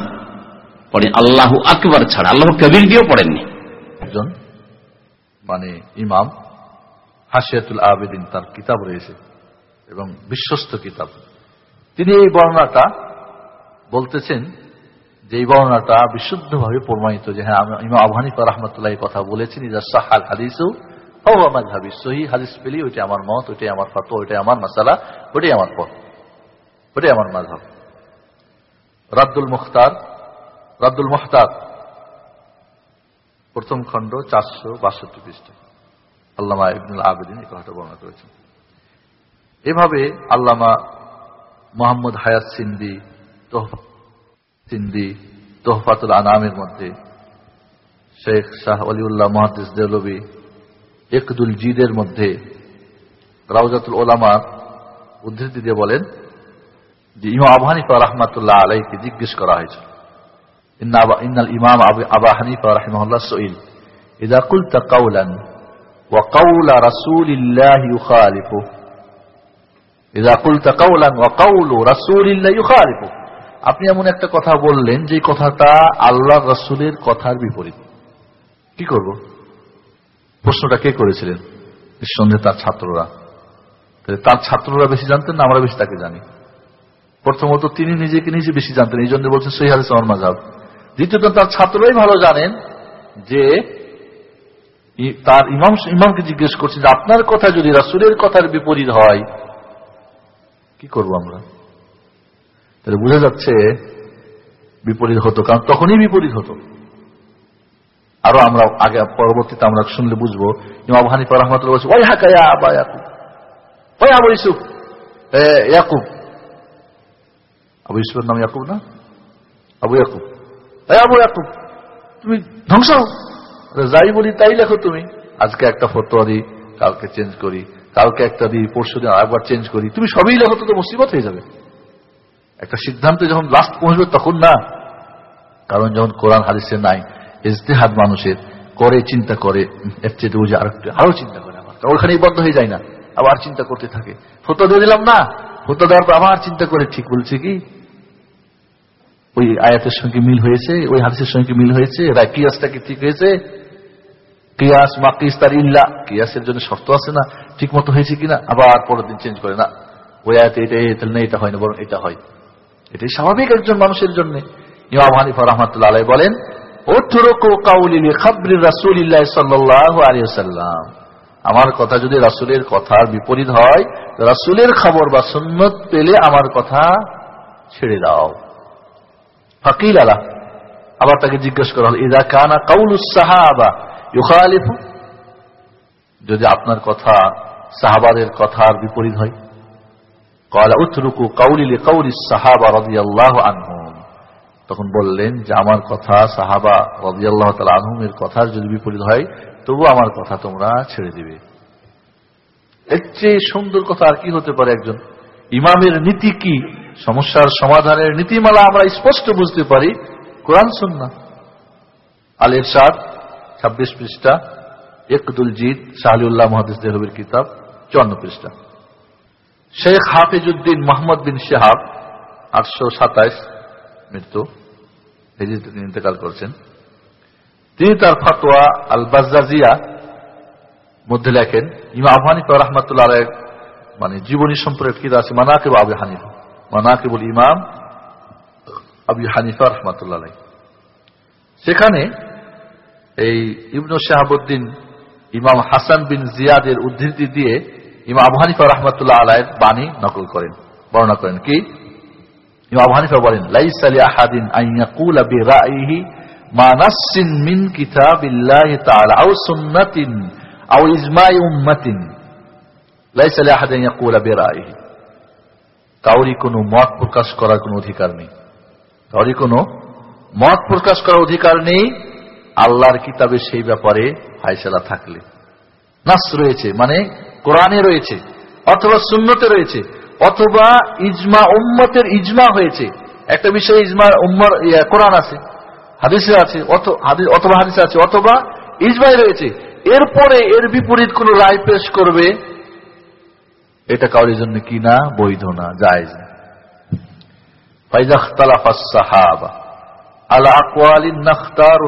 পড়ে আল্লাহ আকবর ছাড়া আল্লাহ কবির দিয়েও পড়েননি। একজন মানে ইমাম হাসিয়াতুল আবেদিন তার কিতাব রয়েছে এবং বিশ্বস্ত কিতাব। তিনি এই বর্ণনাটা বলতেছেন যে এই বর্ণনাটা বিশুদ্ধভাবে প্রমাণিত যে হ্যাঁ ইমাম আবহানিফা রহমতুল্লাহ কথা বলেছেন ইজা সাহাল হাদিসও ও আমার ভাবি সহি হাদিস পেলি ওইটা আমার মত, ওইটাই আমার ওইটাই আমার ওইটাই আমার পথ, ওইটাই আমার প্রথম খণ্ড চারশো বাষট্টি পৃষ্ঠা। আল্লামা ইবনুল আবেদিন এই কথাটা বর্ণনা করেছেন। এভাবে আল্লামা মোহাম্মদ হায়াত সিন্দি সিন্দি, তোহফাতুল আনামের মধ্যে শেখ শাহ অলিউল্লাহ মহাদিস দেলবি একদুল জিদের মধ্যে রাউজাতুল ওলামার উদ্ধৃতি দিয়ে বলেন যে, ইমাম আবু হানিফা রহমাতুল্লাহ আলাইকে জিজ্ঞেস করা হয়েছিল ইন্নাল ইমাম আবা হানিফা রহমাল্লাহ সইল, ইদা কুলতা কাউলান وقول رسول الله يخالفه إذا قلت قولا وقول رسول الله يخالفه আপনি এমন একটা কথা বললেন যে কথাটা আল্লাহ রসুলের কথার বিপরীত কি করব প্রশ্নটা কে করেছিলেন নিঃসন্দেহে তার ছাত্ররা তার ছাত্ররা বেশি জানতেন না আমরা বেশি তাকে জানি প্রথমত তিনি নিজেকে নিজে বেশি জানতেন এই জন্য বলছেন সৈহাদ ইসলাম মাঝাব দ্বিতীয়ত তার ছাত্ররাই ভালো জানেন যে তার ইমাম ইমামকে জিজ্ঞেস করছেন যে আপনার কথা যদি রাসুলের কথার বিপরীত হয়, কি করব আমরা? তাহলে বোঝা যাচ্ছে বিপরীত হতো, কারণ তখনই বিপরীত হতো। আরও আমরা আগে, পরবর্তীতে আমরা শুনলে বুঝব, ইমাম হানিফা রহমতুল্লাহ বলছে ওই হাকা আবা ইয়াকুব। ওই আবু ইসুফ ইয়াকুব। আবু ইসুফের নাম ইয়াকুব না? আবু ইয়াকুব। আবু ইয়াকুব, তুমি ধ্বংস যাই বলি, তাই লেখো তুমি। আজকে একটা ফতোয়া দিই, কালকে চেঞ্জ করি, কালকে একটা দিই পরশু দিন আরেকবার চেঞ্জ করি। তুমি সবই লেখো তো মুসিবত হয়ে যাবে। একটা সিদ্ধান্তে যখন লাস্ট পৌঁছবে, তখন না। কারণ যখন কোরআন হাদিসে নাই, ইজতেহাদ মানুষের করে, চিন্তা করে, এর চেয়ে বুঝে আরও চিন্তা করে আমার ওখানেই বন্ধ হয়ে যায় না, আবার চিন্তা করতে থাকে। ফতো দিয়ে দিলাম না। ফতো দেওয়ার পর আবার চিন্তা করে, ঠিক বলছে কি? ওই আয়াতের সঙ্গে মিল হয়েছে, ওই হাদিসের সঙ্গে মিল হয়েছে কিয়াসটা কি ঠিক হয়েছে কিয়াস মাকিস তার ইল্লা, কিয়াসের জন্য শর্ত আছে না ঠিক মতো হয়েছে কিনা, আবার পরের দিন চেঞ্জ করে না। ওই আয়াতে এটা তাহলে না, এটা হয় না, বরং এটা হয়। এটাই স্বাভাবিক একজন মানুষের জন্য। ইমাম হানিফা রহমতুল্লাহ আলাই বলেন আমার কথা যদি রাসুলের কথার বিপরীত হয়, রাসুলের খবর বা সুন্নত পেলে আমার কথা ছেড়ে দাও। ফাকিল আলা, আবার তাকে জিজ্ঞেস করা হল, ইদা কানা কাউল সাহাবা? ইউখালিফু, যদি আপনার কথা সাহাবাদের কথার বিপরীত হয়। কয়লা উত্তরুকু কাউলিলে কাউলি সাহাবা রদি আল্লাহ আনহুম তখন বললেন যে, আমার কথা সাহাবা রদি আল্লাহ তালা আনহুমের কথার যদি বিপরীত হয় তবু আমার কথা তোমরা ছেড়ে দিবে। এর চেয়ে সুন্দর কথা আর কি হতে পারে একজন? ইমামের নীতি কি? সমস্যার সমাধানের নীতিমালা আমরা স্পষ্ট বুঝতে পারি। কোরআন সুন্না আল এরশাদ ছাব্বিশ পৃষ্ঠা, একদুল জিদ শাহলিউল্লাহ মহাদিস দেহবির কিতাব, চুয়ান্ন পৃষ্ঠা। শেখ হাফিজুদ্দিন মোহাম্মদ বিন শাহাব, আটশো সাতাইশ মৃত্যু তিনি ইন্তেকাল করছেন। তিনি তার ফাতোয়া আল বাজাজিয়া মধ্যে লেখেন ইমা আফহানিফা রহমতুল্লাহ মানে জীবনী সম্পর্কে কি আছে? মানাকে আবু হানিফা। মানাকে বলি ইমাম আবু হানিফা রহমতুল্লাহ সেখানে এই ইবনু শাহাবুদ্দিন, ইমাম হাসান বিন জিয়াদের উদ্ধৃতি দিয়ে ইমাম আবু হানিফা রহমতুল্লাহ আলাইয়ের বাণী নকল করেন, বর্ণনা করেন কি? ইমাম আবু হানিফা বলেন, লাইস আলী আহাদিন ইজমাই লাইস আহাদিন মত প্রকাশ করার কোনো অধিকার নেই। কাউরি কোনো মত প্রকাশ করার অধিকার নেই? আল্লাহর কিতাবে সেই ব্যাপারে ফাইসলা থাকলে। নাস রয়েছে মানে কোরআনে রয়েছে, অথবা সুন্নতে রয়েছে, অথবা ইজমা, উম্মতের ইজমা হয়েছে। একটা বিষয়ে ইজমা, উম্মার কোরআন আছে, হাদিসে আছে অথবা হাদিসে আছে, অথবা ইজমাই রয়েছে। এরপরে এর বিপরীত কোন রায় পেশ করবে, এটা কাউরির জন্য কি না, বৈধ না না। সাহাবা। নাখতারু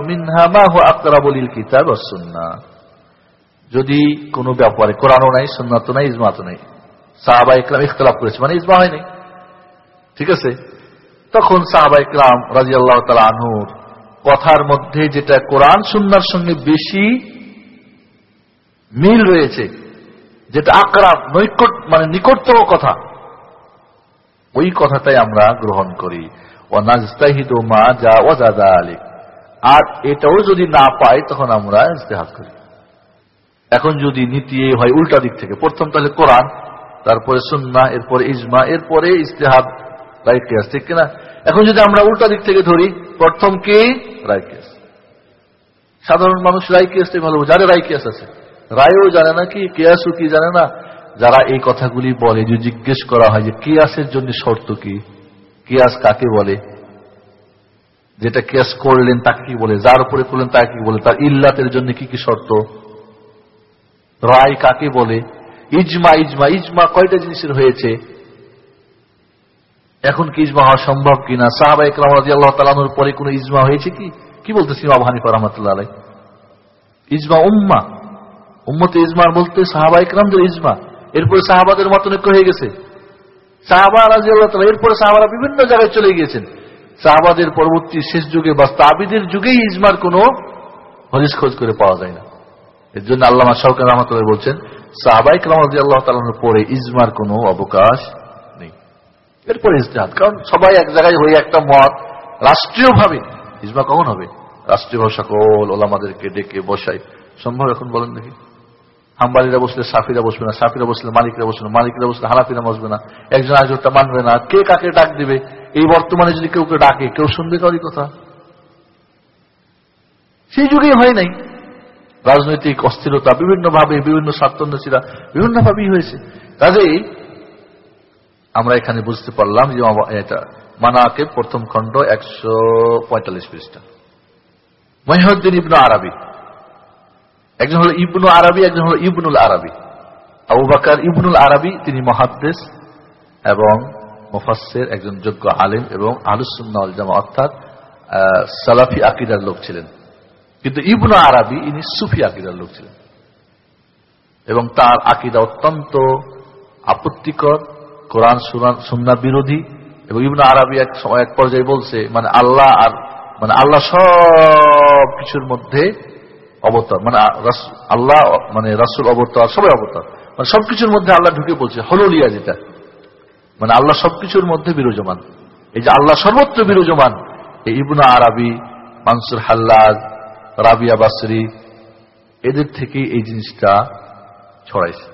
যদি কোনো ব্যাপারে কোরআনও নাই সুন্নাত নাই ইজমাত নাই। সাহাবা ইকরাম ইখতলাফ করেছে মানে ইজমা হয় নাই ঠিক আছে? তখন সাহাবা ইকরাম রাজি আল্লাহ তালা কথার মধ্যে যেটা কোরআন সুন্নার সঙ্গে বেশি মিল রয়েছে, যেটা আকরাব, নৈকট মানে নিকটতম কথা, ওই কথাটাই আমরা গ্রহণ করি। যা আর এটাও যদি না পাই, তখন আমরা ইস্তেহাদ করি। এখন যদি নীতি হয় উল্টা দিক থেকে, প্রথম তাহলে কোরআন, তারপরে সুন্না এরপরে ইজমা, এরপরে ইস্তেহাদ রাইট কেয়াস ঠিক কিনা? এখন যদি আমরা উল্টা দিক থেকে ধরি, প্রথম কি? রায় কেস। সাধারণ মানুষ রায় কেসটাই ভালো যারা রায় কেস আছে। রায়ও জানে না কি, কেয়াসও কি জানে না। যারা এই কথাগুলি বলে, যে জিজ্ঞেস করা হয় যে কেয়াসের জন্য শর্ত কি? কেয়াস কাকে বলে? যেটা কেয়াস করলেন তাকে কি বলে? যার উপরে করলেন তাকে কি বলে? তার ইল্লাতের জন্য কি কি শর্ত? রায় কাকে বলে? ইজমা ইজমা ইজমা কয়টা জিনিসের হয়েছে? এখন কি ইজমা হওয়া সম্ভব কিনা? সাহাবা ইকরাম আল্লাহ তালানোর পরে কোন ইজমা হয়েছে কি? কি বলতেছি ইমাম হানিফা রহমতুল্লাহ আলাই ইজমা উম্মা। উম্মতে ইজমার বলতে সাহাবা ইকরামদের ইজমা। এরপরে সাহাবাদের মতনৈক্য হয়ে গেছে। সাহাবা রাজি আল্লাহ তালা এরপরে সাহাবারা বিভিন্ন জায়গায় চলে গিয়েছেন। সাহাবাদের পরবর্তী শেষ যুগে বা তাবিদের যুগেই ইজমার কোন হরিস খোঁজ করে পাওয়া যায় না। এর জন্য আল্লামা সরকার রহমতুল্লাহ বলছেন সাহাবাইক রহমদি আল্লাহ তালানোর পরে ইজমার কোনো অবকাশ নেই। এরপরে ইজতেহাদ, কারণ সবাই এক জায়গায় হয়ে একটা মত, রাষ্ট্রীয়ভাবে ইজমা কখন হবে? রাষ্ট্রীয়ভাবে সকল ওলামাদেরকে ডেকে বসাই সম্ভব এখন বলেন দেখি। হাম্বালিরা বসলে সাফিরা বসবে না, সাফিরা বসলে মালিকরা বসবে না, মালিকরা বসলে হানাফিরা বসবে না, একজন আজরটা মানবে না। কে কাকে ডাক দিবে? এই বর্তমানে যদি কেউ কেউ ডাকে, কেউ শুনবে কারি কথা? সেই যুগেই হয় নাই। রাজনৈতিক অস্থিরতা বিভিন্নভাবে বিভিন্ন স্বার্থন্বেষীরা বিভিন্নভাবেই হয়েছে। কাজেই আমরা এখানে বুঝতে পারলাম যে এটা মানাকে প্রথম খণ্ড একশো পঁয়তাল্লিশ পৃষ্ঠা। মহিউদ্দিন ইবনু আরবি। একজন হল ইবনু আরবি, একজন হল ইবনুল আরবি। আবু বাকার ইবনুল আরবি, তিনি মহাদ্দেশ এবং মুফাসের একজন যোগ্য আলিম এবং আলুসুন্না জামা অর্থাৎ সালাফি আকিদার লোক ছিলেন। কিন্তু ইবনু আরবি, ইনি সুফি আকিদার লোক ছিলেন। এবং তার আকিদা অত্যন্ত আপত্তিকর, কোরআন সুন্না বিরোধী এবং ইবনু আরবি এক সময় এক পর্যায়ে বলছে মানে আল্লাহ আর মানে আল্লাহ সব কিছুর মধ্যে অবতার মানে আল্লাহ মানে রাসুল অবতার, সবাই অবতার। মানে সবকিছুর মধ্যে আল্লাহ ঢুকে বলছে, হলুলিয়া যেটা। মানে আল্লাহ সবকিছুর মধ্যে বিরাজমান। এই যে আল্লাহ সর্বত্র বিরাজমান। এই ইবনু আরবি, মানসুর হাল্লাজ রাবিয়া বাসরি, এদের থেকে এই জিনিসটা ছড়াইছে।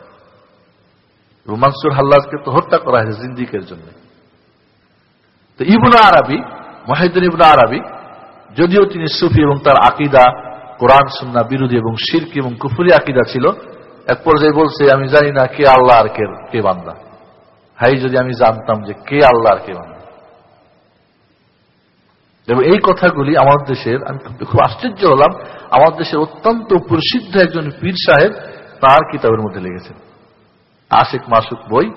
এবং মানসুর হাল্লাজকে তো হত্যা করা হয়েছে জিন্দিকের জন্য। তো ইবনা আরবি মাহিদুল ইবনা আরবি, যদিও তিনি সুফি এবং তার আকিদা কোরআন সুন্না বিরোধী এবং শিরক এবং কুফুরি আকিদা ছিল। এক পর্যায়ে বলছে, আমি জানি না কে আল্লাহ আর কে কে বান্দা। হাই, যদি আমি জানতাম যে কে আল্লাহ আর কে বান্দা। এবং এই কথাগুলি আমার দেশের, আমি খুব আশ্চর্য হলাম আমার দেশের অত্যন্ত প্রসিদ্ধ একজন পীর সাহেব তার কিতাবের মধ্যে লেগেছে আশেক মাসুক বই,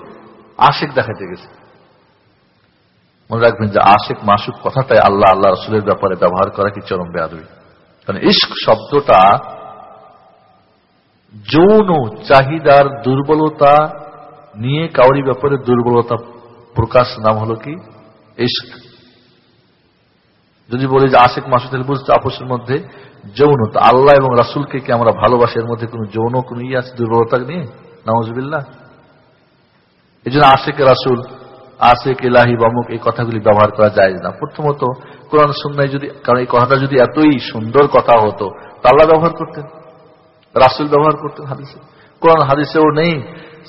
আশেক দেখাতে গেছে। মনে রাখবেন যে আশেক মাসুক কথাটাই আল্লাহ আল্লাহ রসুলের ব্যাপারে ব্যবহার করা কি চরম বেয়াদবি। কারণ ইস্ক শব্দটা যৌন চাহিদার দুর্বলতা নিয়ে কাউরি ব্যাপারে দুর্বলতা প্রকাশ নাম হলো কি? ইস্ক যদি বলি যে আশেক মাসুদ বুঝতে আপসের মধ্যে যৌন, তো আল্লাহ এবং রাসুলকে কি আমরা ভালোবাসি? এর মধ্যে কোন যৌন, কোন ইয়ে আছে, দুর্বলতা নিয়ে? নওয়াজবিল্লাহ এই জন্য আশেক রাসুল আশেক এলাহি বামুক এই কথাগুলি ব্যবহার করা যায় না। প্রথমত, কোরআন সুন্নায় যদি, কারণ এই কথাটা যদি এতই সুন্দর কথা হতো, তা আল্লাহ ব্যবহার করতেন, রাসুল ব্যবহার করতেন হাদিসে। কোরআন হাদিসেও নেই,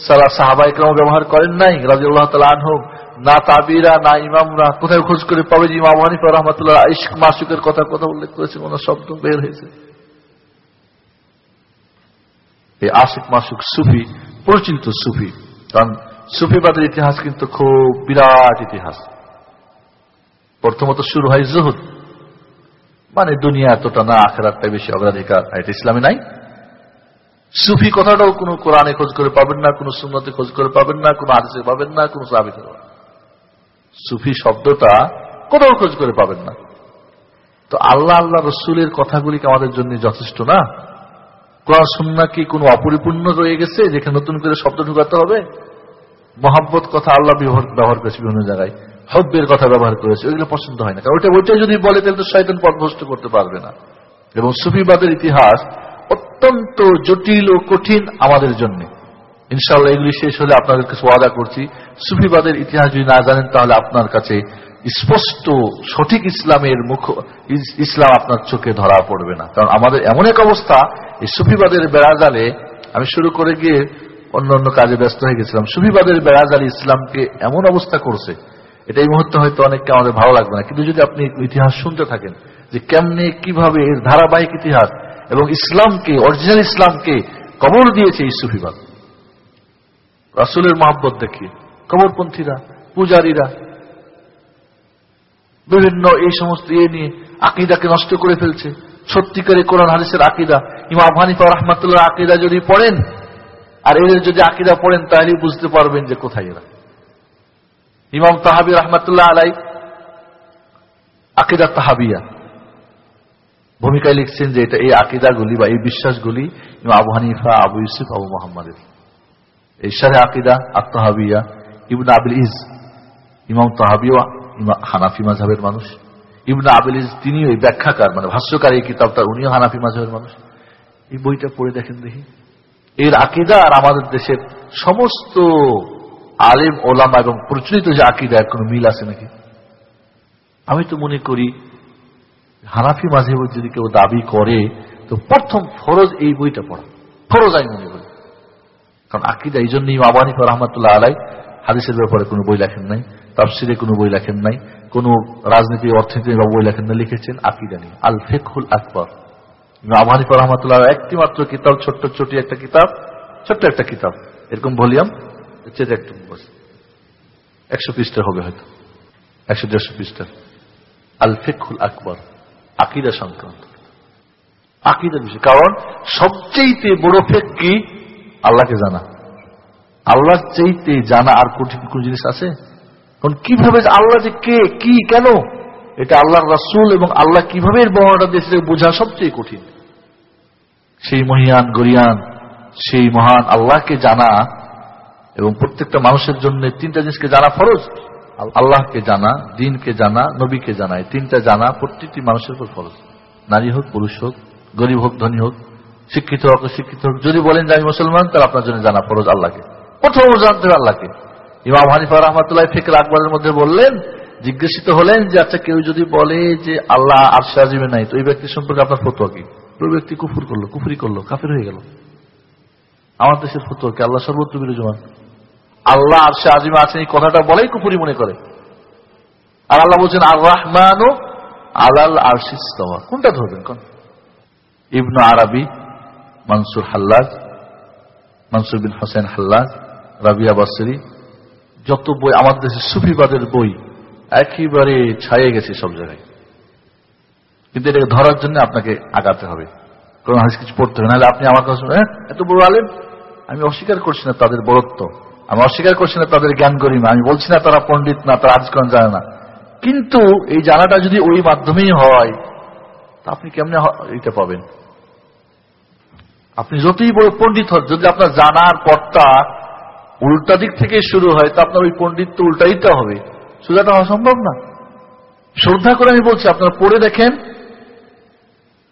সারা সাহাবাইকরাও ব্যবহার করেন নাই রাজি আল্লাহ তালা আনহুক না তাবিরা, না ইমামরা, কোথায় খোঁজ করে পাবে যে ইমাম হানিফা রহমতুল্লাহ ইস্ক মাসুকের কথা কথা উল্লেখ করেছেন ওনার শব্দ বের হয়েছে। এই আশিক, মাসুক, সুফি, পরিচিত সুফি, কারণ সুফিবাদের ইতিহাস কিন্তু খুব বিরাট ইতিহাস। প্রথমত শুরু হয় জহুদ। মানে দুনিয়া এতটা না, আখেরাতটাই বেশি অগ্রাধিকার এটা ইসলামে নাই। সুফি কথাটাও কোনো কোরআনে খোঁজ করে পাবেন না, কোনো সুন্নতে খোঁজ করে পাবেন না, কোনো আদেশে পাবেন না, কোনো সাবিতে পাবেন সুফি শব্দটা কোথাও খোঁজ করে পাবেন না। তো আল্লাহ আল্লাহ রসুলের কথাগুলিকে আমাদের জন্য যথেষ্ট না? কোরআন সুন্না কি কোনো অপরিপূর্ণ রয়ে গেছে, যেখানে নতুন করে শব্দ ঢুকাতে হবে? মহাব্বত কথা আল্লাহ ব্যবহার করেছে বিভিন্ন জায়গায়। হব্বের কথা ব্যবহার করেছে, ওইগুলো পছন্দ হয় না। কারণ ওইটা ওইটা যদি বলে, তাহলে তো শয়তান পথভ্রষ্ট করতে পারবে না। এবং সুফিবাদের ইতিহাস অত্যন্ত জটিল ও কঠিন আমাদের জন্য। ইনশাল্লাহ এগুলি শেষ হলে আপনাদেরকে ওয়াদা করছি, সুফিবাদের ইতিহাস যদি না জানেন, তাহলে আপনার কাছে স্পষ্ট, সঠিক ইসলামের মুখ ইসলাম আপনার চোখে ধরা পড়বে না। কারণ আমাদের এমন এক অবস্থা, এই সুফিবাদের বেড়াজালে আমি শুরু করে গিয়ে অন্য অন্য কাজে ব্যস্ত হয়ে গেছিলাম। সুফিবাদের বেড়াজালে ইসলামকে এমন অবস্থা করছে, এটা এই মুহূর্তে হয়তো অনেককে আমাদের ভালো লাগবে না। কিন্তু যদি আপনি ইতিহাস শুনতে থাকেন, যে কেমনে, কীভাবে এর ধারাবাহিক ইতিহাস এবং ইসলামকে অরিজিনাল ইসলামকে কবর দিয়েছে এই সুফিবাদ। রাসুলের মহাব্বত দেখিয়ে কবরপন্থীরা, পূজারীরা, বিভিন্ন এই সমস্ত ইয়ে নিয়ে আকিদাকে নষ্ট করে ফেলছে। সত্যিকারে কোরআন হাদিসের আকিদা, ইমাম হানিফা রহমাতুল্লাহ আকিদা যদি পড়েন আর এদের যদি আকিদা পড়েন তাহলে বুঝতে পারবেন যে কোথায় এরা। ইমাম তাহাবি রহমাতুল্লাহ আলাই আকিদা তাহাবিয়া। ভূমিকায় লিখছেন যে এটা এই আকিদাগুলি বা এই বিশ্বাসগুলি আবু হানিফা, আবু ইউসুফ, আবু মোহাম্মদের। এই সারে আকিদা আত্মহাবিয়া ইবন আবিল ইজ ইমাম তাহাবিও হানাফি মাঝহের মানুষ। ইবন আবিল ইজ তিনিও এই ব্যাখ্যাকার মানে ভাষ্যকার এই কিতাবটা উনিও হানাফি মাঝহের মানুষ। এই বইটা পড়ে দেখেন দেখি। এর আকিদা আর আমাদের দেশের সমস্ত আলেম, ওলামা এবং প্রচলিত যে আকিদা, এর কোন মিল আছে নাকি? আমি তো মনে করি, হানাফি মাঝে যদি কেউ দাবি করে, তো প্রথম ফরজ এই বইটা পড়া। ফরজ আমি মনে করি। কারণ আকিদা এই জন্যই আবানি রহমতুল্লাহ আলাই হাদিসের ব্যাপারে কোনো বই লেখেন নাই, তাফসিরে কোনো বই লেখেন নাই, কোন রাজনীতি, অর্থনীতি বই লেখেন না লিখেছেন আকিদা নিয়ে। আল ফেকুল আকবর। আবানি রহমতুল্লাহ একটি মাত্র কিতাব, ছোট্ট ছোটি একটা কিতাব, ছোট্ট একটা কিতাব। এরকম ভলিউম একটু একশো পৃষ্ঠা হবে হয়তো। একশো দেড়শো পৃষ্ঠা আল ফেকুল আকবর, আকিদা সংক্রান্ত। আকিদার বিষয়। কারণ সবচেয়ে বড় ফেক কি? আল্লাহকে জানা। আল্লাহর চাইতে জানা আর কঠিন কোন জিনিস আছে? কারণ কীভাবে আল্লাহ যে কে, কি, কেন? এটা আল্লাহর রাসুল এবং আল্লাহ কীভাবে বর্ণনা দিয়েছে, বোঝা সবচেয়ে কঠিন। সেই মহিয়ান, গরিয়ান, সেই মহান আল্লাহকে জানা এবং প্রত্যেকটা মানুষের জন্য তিনটা জিনিসকে জানা ফরজ। আল্লাহকে জানা, দিনকে জানা, নবীকে জানা, এই তিনটা জানা প্রত্যেকটি মানুষের উপর ফরজ। নারী হোক, পুরুষ হোক, গরিব হোক, ধনী হোক, শিক্ষিত হোক শিক্ষিত হোক, যদি বলেন যে আমি মুসলমান, তাহলে আপনার জন্য জানা ফরজ আল্লাহকে। প্রথম জানতে হবে আল্লাহকে। ইমাম হানিফা রহমতুল্লাহ ফিকর আকবরের মধ্যে বললেন, জিজ্ঞাসিত হলেন যে আচ্ছা কেউ যদি বলে যে, আল্লাহ আর সাজিমে নাই, তো এই ব্যক্তি সম্পর্কে আপনার ফতুয়া কি? ওই ব্যক্তি কুফুর করল, কুফুরি করল, কাফের হয়ে গেল। আমার দেশের ফতুয়াকে আল্লাহ সর্বত্র বিরাজমান। আল্লাহ আর সে আজিমে আছেন এই কথাটা বলেই কুপুরি মনে করে। আর আল্লাহ বলছেন আর রহমান আলাল আরশিস্তমা কোনটা ধরবেন কোন? ইবনু আরবি, মানসুর হাল্লাজ মানসুর বিন হোসেন হাল্লাজ রাবিয়া বাসরি। যত বই আমাদের দেশে সুফিবাদের বই, একেবারে ছায়ে গেছে সব জায়গায়। কিন্তু এটাকে ধরার জন্য আপনাকে আগাতে হবে। কোন হাদিস কিছু পড়তে হবে। নাহলে আপনি আমার কাছে হ্যাঁ এত বড় আলেন আমি অস্বীকার করছি না তাদের বড়ত্ব। আমি অস্বীকার করছি না তাদের জ্ঞান গরিমা। আমি বলছি না তারা পণ্ডিত না, তারা আজকাল জানে না। কিন্তু এই জানাটা যদি ওই মাধ্যমেই হয়, তা আপনি কেমনে এটা পাবেন? আপনি যতই বড় পণ্ডিত হন, যদি আপনার জানার কর্তা উল্টা দিক থেকে শুরু হয়, তা আপনার ওই পণ্ডিত তো উল্টাইতে হবে। সোজাটা হওয়া সম্ভব না। শ্রদ্ধা করে আমি বলছি, আপনারা পড়ে দেখেন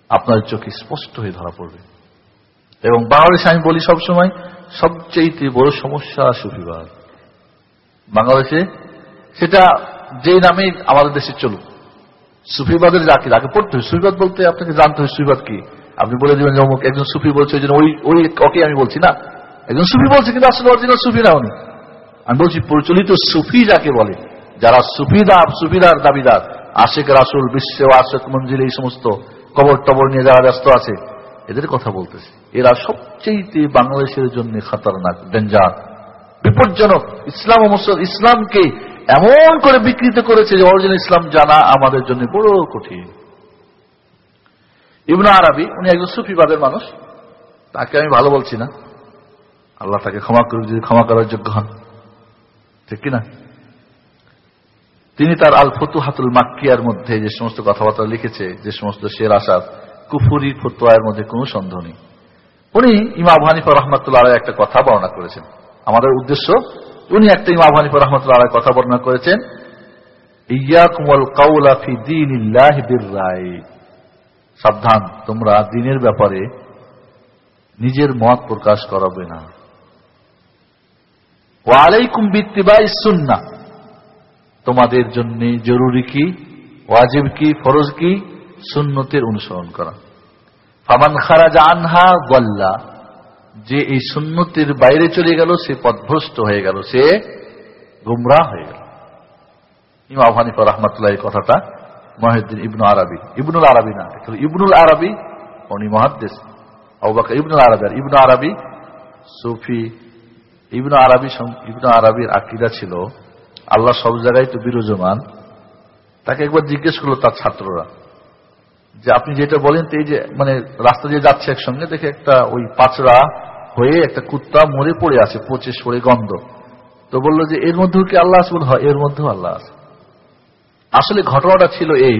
আপনার চোখে স্পষ্ট হয়ে ধরা পড়বে। এবং বাংলাদেশে আমি বলি সবসময় সবচেয়ে বড় সমস্যা সুফিবাদ। বাংলাদেশে সেটা যে নামে আমাদের দেশে চলুক। সুফিবাদের যাকে আগে পড়তে হবে। সুফিবাদ বলতে আপনাকে জানতে হবে সুফিবাদ কি। আপনি বলে দেবেন যে অমুক একজন সুফি বলছে, ওই জন্য ওই ওই ওকে আমি বলছি না। একজন সুফি বলছে কিন্তু আসলে অরিজিনাল সুফি না উনি। আমি বলছি, প্রচলিত সুফি যাকে বলে, যারা সুফিদার সুফিদার দাবিদার, আশেক রাসুল, বিশ্ব আশেক মঞ্জিল, এই সমস্ত কবর টবর নিয়ে যারা ব্যস্ত আছে, এদের কথা বলতেছে। এরা সবচেয়ে বাংলাদেশের জন্য খাতারনাক, ডেঞ্জার, বিপজ্জনক। ইসলাম ইসলামকে এমন করে বিকৃত করেছে যে অরিজিনাল ইসলাম জানা আমাদের জন্য বড় কঠিন। ইবনা আরবি, উনি একজন সুফিবাদের মানুষ। তাকে আমি ভালো বলছি না। আল্লাহ তাকে ক্ষমা করুক, যদি ক্ষমা করার যোগ্য হন। ঠিক কিনা? তিনি তার আল ফতুহাতুল মাক্কিয়ার মধ্যে যে সমস্ত কথাবার্তা লিখেছে, যে সমস্ত শের আসাদ কুফুরি ফতুয়ার মধ্যে কোনো সন্দেহ নেই। উনি ইমাম হানিফা রহমতুল্লাহ একটা কথা বর্ণনা করেছেন। আমাদের উদ্দেশ্য, উনি একটা ইমাম হানিফা রহমতুল্লাহ কথা বর্ণনা করেছেন সাবধান, তোমরা দিনের ব্যাপারে নিজের মত প্রকাশ করাবে না। ওয়ালাইকুম বিত্তিবাই সুন্না তোমাদের জন্য জরুরি কি, ওয়াজিব কি, ফরজ কি? সুন্নতের অনুসরণ করা। ফামান খারাজ আনহা গল্লা। যে এই সুন্নতের বাইরে চলে গেল, সে পথভ্রষ্ট হয়ে গেল, সে গুমরা হয়ে গেল। ইমাম হানিফা রহমতুল্লাহ এই কথাটা মহিউদ্দিন ইবনু আরবি, ইবনুল আরবি না ইবনুল আরবি উনি মহাদ্দেশ আবাকা ইবনুল আরবি আর ইবনু আরবি সুফি। ইবনু আরবি ইবনু আরবির আকিদা ছিল আল্লাহ সব জায়গায় তো বিরাজমান। তাকে একবার জিজ্ঞেস করল তার ছাত্ররা যে আপনি যেটা বলেন তো এই যে মানে রাস্তা দিয়ে যাচ্ছে একসঙ্গে, দেখে একটা ওই পাচড়া হয়ে একটা কুত্তা মরে পড়ে আছে, পচে সরে গন্ধ। তো বলল যে, এর মধ্যেও কি আল্লাহ আছে? হয়, এর মধ্যেও আল্লাহ আছে। আসলে ঘটনাটা ছিল এই,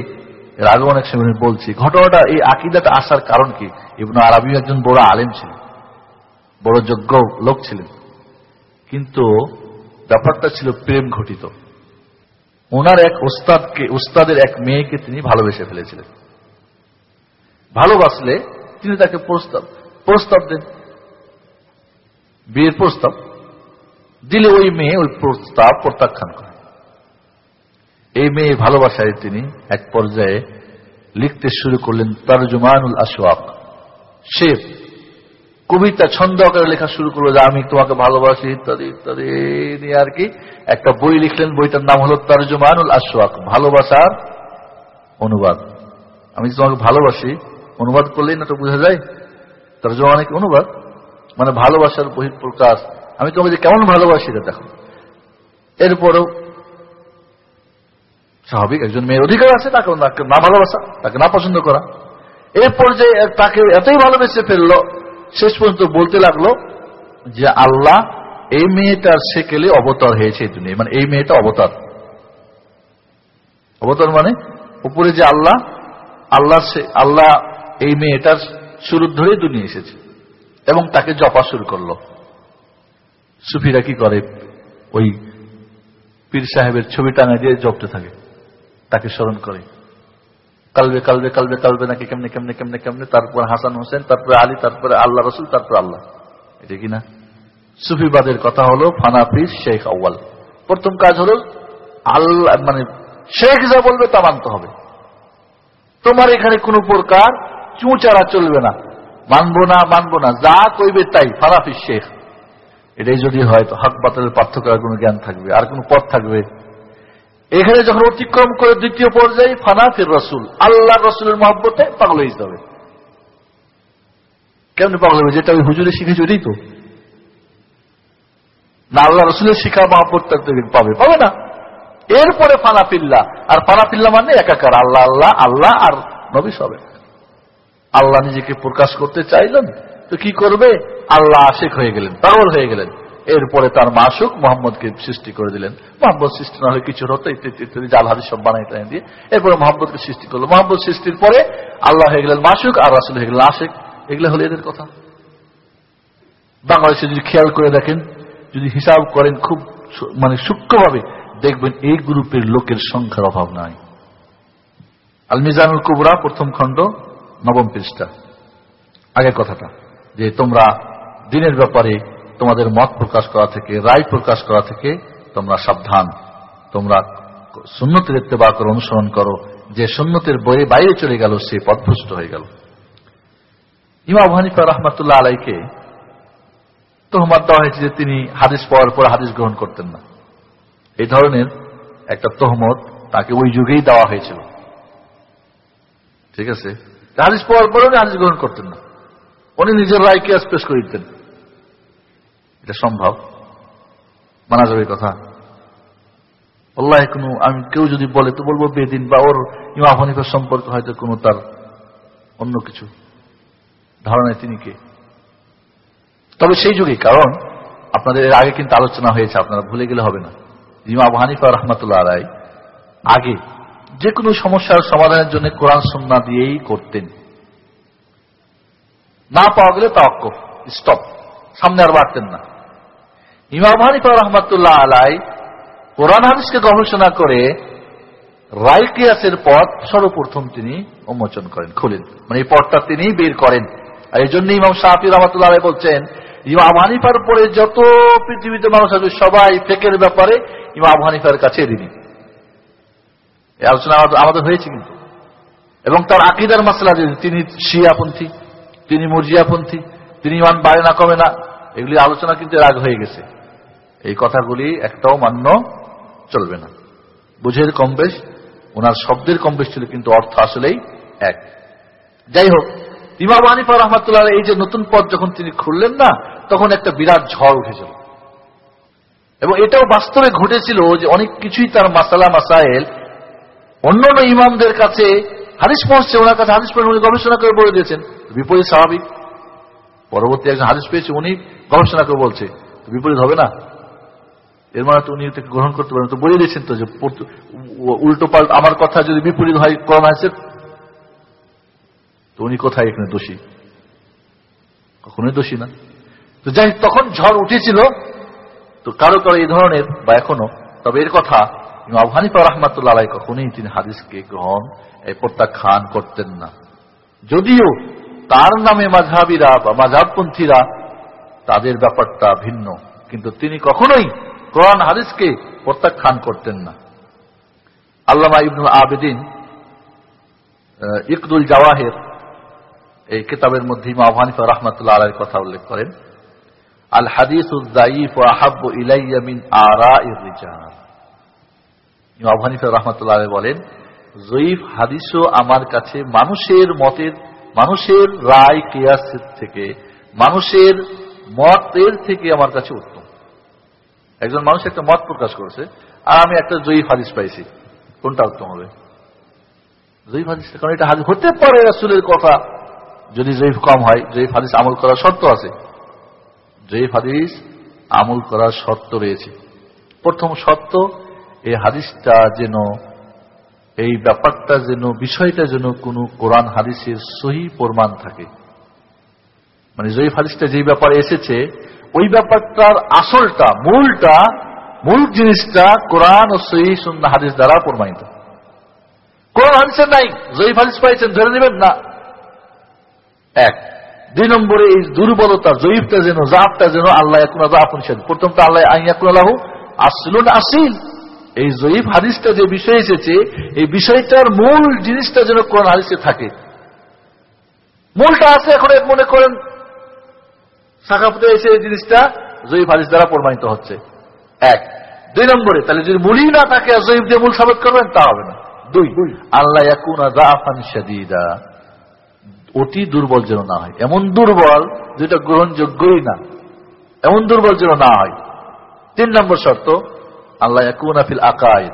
এর আগে অনেক সময় বলছি, ঘটনাটা এই আকিদাটা আসার কারণ কি? ইবনু আরবি একজন বড় আলেম ছিলেন, বড় যোগ্য লোক ছিলেন। কিন্তু ব্যাপারটা ছিল প্রেম ঘটিত। ওনার এক ওস্তাদকে, ওস্তাদের এক মেয়েকে তিনি ভালোবেসে ফেলেছিলেন। ভালোবাসলে তিনি তাকে প্রস্তাব প্রস্তাব দেন, বিয়ের প্রস্তাব দিলে ওই মেয়ে ওই প্রস্তাব প্রত্যাখ্যান করে। এই মেয়ে ভালোবাসায় তিনি এক পর্যায়ে লিখতে শুরু করলেন তার তারজুমানুল আসওয়াক সে কবিতা ছন্দ আকারে লেখা শুরু করল যে আমি তোমাকে ভালোবাসি, ইত্যাদি ইত্যাদি নিয়ে আর কি। একটা বই লিখলেন, বইটার নাম হলো তারজুমানুল আসওয়াক ভালোবাসার অনুবাদ। আমি তোমাকে ভালোবাসি, অনুবাদ করলেই না তো বোঝা যায়? তর্জমা মানে কি অনুবাদ? মানে ভালোবাসার বহিঃপ্রকাশ। আমি তোমাকে যে কেমন ভালোবাসি এটা দেখো। এরপরও স্বাভাবিক একজন মেয়ের অধিকার আছে, তাকে না ভালোবাসা, তাকে না পছন্দ করা। এরপর যে তাকে এতই ভালোবেসে ফেলল শেষ পর্যন্ত বলতে লাগল যে আল্লাহ এই মেয়েটার সেকেলে অবতার হয়েছে এই দুনিয়ায়। মানে এই মেয়েটা অবতার। অবতার মানে উপরে যে আল্লাহ আল্লাহ আল্লাহ এই মেয়েটার শুরু ধরে দুনিয়া এসেছে এবং তাকে জপা শুরু করল। সুফিরা কি করে? ওই পীর সাহেবের ছবি টাঙা দিয়ে জপতে থাকে, তাকে স্মরণ করে। কালবে কালবে কালবে কালবে নাকি কেমনে কেমনে কেমনে কেমনে? তারপর হাসান হোসেন, তারপরে আলী, তারপরে আল্লাহ রসুল, তারপর আল্লাহ। এটা কিনা সুফিবাদের কথা হলো ফানাফিস শেখ আউ্য়াল। প্রথম কাজ হলো আল্লাহ মানে শেখ যা বলবে তা মানতে হবে। তোমার এখানে কোনো প্রকার চুঁচারা চলবে না। মানবো না মানবো না, যা কইবে তাই ফারাফি শেখ। এটাই যদি হয় তো হক বাতিলের পার্থক্য আর কোনো জ্ঞান থাকবে, আর কোনো পথ থাকবে এখানে যখন অতিক্রম করে দ্বিতীয় পর্যায়ে, ফানাফির রসুল আল্লাহ রসুলের মহব্বতে পাগল হয়ে যেতে হবে কেমন পাগল হবে? যেটা ওই হুজুরে শিখেছে ওইটাই তো। না আল্লাহ রসুলের শিখা মহব্বতটা পাবে। পাবে না। এরপরে ফানা ফানাফিল্লা আর ফানা ফানাফিল্লা মানে একাকার। আল্লাহ আল্লাহ আল্লাহ আর নবী সবে আল্লাহ নিজেকে প্রকাশ করতে চাইলেন, তো কি করবে? আল্লাহ আশেখ হয়ে গেলেন, পাগল হয়ে গেলেন। এরপরে তার মাসুক মোহাম্মদকে সৃষ্টি করে দিলেন। মোহাম্মদ সৃষ্টি না হলে কিছু হতো, ইত্যাদি ইত্যাদি, জাল হাদিস সব বানাই দিয়ে। এরপরে মোহাম্মদকে সৃষ্টি করল। মোহাম্মদ সৃষ্টির পরে আল্লাহ হয়ে গেলেন মাসুক আর রাসুল হয়ে গেলেন আশেক। এগুলো হলো এদের কথা। বাংলাদেশে যদি খেয়াল করে দেখেন, যদি হিসাব করেন খুব মানে সূক্ষ্মভাবে, দেখবেন এই গ্রুপের লোকের সংখ্যার অভাব নাই। আল মিজানুল কুবরা, প্রথম খণ্ড, নবম পৃষ্ঠা। আগের কথাটা, যে তোমরা দিনের ব্যাপারে তোমাদের মত প্রকাশ করা থেকে, রায় প্রকাশ করা থেকে তোমরা সাবধান। তোমরা সুন্নতের ইত্তেবা করো, অনুসরণ করো। যে সুন্নতের বইয়ে বাইরে চলে গেল, সে পথভ্রষ্ট হয়ে গেল। ইমাম হানিফা রহমতুল্লাহ আলাইকে তোহমাত দেওয়া হয়েছে যে তিনি হাদিস পাওয়ার পর হাদিস গ্রহণ করতেন না। এই ধরনের একটা তহমত তাকে ওই যুগেই দেওয়া হয়েছিল। ঠিক আছে? হাদিস পাওয়ার পরে হাদিস গ্রহণ করতেন না। উনি নিজের রায়কে পেশ করে দিতেন। এটা সম্ভব? মানা যাবে কথা? আল্লাহ কোনো আমি কেউ যদি বলে, তো বলব বেদিন বা ওর ইমা হনিফার সম্পর্কে হয়তো কোনো তার অন্য কিছু ধারণায় তিনি কে। তবে সেই যুগে, কারণ আপনাদের এর আগে কিন্তু আলোচনা হয়েছে, আপনারা ভুলে গেলে হবে না। ইমা হানিফা রহমতুল্লাহ রায় আগে যে কোনো সমস্যার সমাধানের জন্য কোরআন সন্না দিয়েই করতেন। না পাওয়া গেলে তাওয়াক্কফ, স্টপ, সামনে আর বাড়তেন না। ইমাম হানিফা রহমতুল্লাহ আলাই কোরআন হাদিসকে গবেষণা করে রায় কিয়াসের পথ সর্বপ্রথম তিনি উন্মোচন করেন, খুলেন। মানে এই পথটা তিনি বের করেন। আর এই জন্য ইমাম শাহি রহমতুল্লাহ আলাই বলছেন, ইমাম হানিফার পরে যত পৃথিবীতে মানুষ আছে, সবাই ফেকের ব্যাপারে ইমাম হানিফার কাছে ঋণী। এই আলোচনা আমাদের হয়েছে কিন্তু। এবং তার আকিদার মাসলা তিনি শিয়াপন্থী, তিনি মর্জিয়াপন্থী, তিনি ইমান বাড়ে না, কমে না, এগুলি আলোচনা কিন্তু রাগ হয়ে গেছে। এই কথাগুলি একটাও মান্য চলবে না। বুঝের কম বেশ, ওনার শব্দের কম বেশ ছিল, কিন্তু অর্থ আসলেই এক। যাই হোক, ইমাম আনিফা রহমাতুল্লাহ এই যে নতুন পথ যখন তিনি খুললেন না, তখন একটা বিরাট ঝড় উঠেছিল। এবং এটাও বাস্তবে ঘটেছিল যে অনেক কিছুই তার মাসালা মাসাইল অন্যান্য ইমামদের কাছে হাদিস পৌঁছছে, ওনার কাছে হারিস পড়ে উনি গবেষণা করে বলে দিয়েছেন, বিপরীত স্বাভাবিক। পরবর্তী একজন হারিস পেয়েছে, উনি গবেষণা করে বলছে বিপরীত হবে না? এর মানে তো উনি গ্রহণ করতে পারেন তো বলে দিয়েছেন তো যে উল্টো পাল্ট আমার কথা যদি বিপরীত হয় কোরআন আছে তো উনি কোথায় এখানে দোষী? কখনোই দোষী না। তো যাই তখন ঝড় উঠেছিল। তো কারও কারও এই ধরনের বা এখনও, তবে এর কথা হানিফা রহমাতুল্লাহ কখনোই তিনি হাদিসকে গ্রহণ এই প্রত্যাখ্যান করতেন না। যদিও তার নামে মাঝাবিরা বা মাঝাবপন্থীরা তাদের ব্যাপারটা ভিন্ন, কিন্তু তিনি কখনোই কোরআন হাদিসকে প্রত্যাখ্যান করতেন না। আল্লামা ইবনুল আবেদিন ইকদুল জাওয়াহের এই কিতাবের মধ্যে ইমাম হানিফা রহমাতুল্লাহ আলাইয়ের কথা উল্লেখ করেন, আল হাদিস উদ্দাইফ আহাব্বু ইলাইয়া মিন আরা ইরিজাল ইমাম রহমাতুল্লাহ বলেন, জয়ীফ হাদিসও আমার কাছে মানুষের মতের, মানুষের রায় কেয়াসের থেকে, মানুষের মতের থেকে আমার কাছে উত্তম। একজন মানুষ একটা মত প্রকাশ করেছে, আর আমি একটা জয়ী হাদিস পাইছি। কোনটা উত্তম হবে? জয়ীফ হাদিস, কারণ এটা হাদিস হতে পারে রাসুলের কথা। যদি জয়ীফ কম হয়, জয়ীফ হাদিস আমল করার শর্ত আছে। জয়ীফ হাদিস আমল করার শর্ত রয়েছে। প্রথম শর্ত, এই হাদিসটা যেন, এই ব্যাপারটা যেন, বিষয়টা যেন কোনো কোরআন হাদিসের সহি প্রমাণ থাকে। মানে জয়ীফ হাদিসটা যেই ব্যাপারে এসেছে ওই ব্যাপারটার আসলটা, মূলটা, মূল জিনিসটা কোরআন ও সহি সুন্না হাদিস দ্বারা প্রমাণিত। কোরআন হাদিসের নাই, জয়ীফ হাদিস পাইছেন, ধরে নেবেন না। এক। দুই নম্বরে এই দুর্বলতা, জয়ীফটা যেন, জাফটা যেন আল্লাহ জাফুন প্রথম তো আল্লাহ আইয়াকুন আল্লাহ আসলুন আসিল এই জয়ীফ হাদিসটা যে বিষয় এসেছে, এই বিষয়টার মূল জিনিসটা যেন কোরআন হাদিসে থাকে। মূলটা আছে এখন মনে করেন শাখাপতে এসে এই জিনিসটা জয়ীফ হাদিস দ্বারা প্রমাণিত হচ্ছে। এক। দুই নম্বরে তাহলে যদি মূলই না থাকে জয়ীফ দিয়ে মূল সাবেত করবেন তা হবে না। দুই। আল্লাহ অতি দুর্বল যেন না হয়। এমন দুর্বল যেটা গ্রহণযোগ্যই না। এমন দুর্বল যেন না হয়। তিন নম্বর শর্ত আল্লাহ ফিল আকায়েদ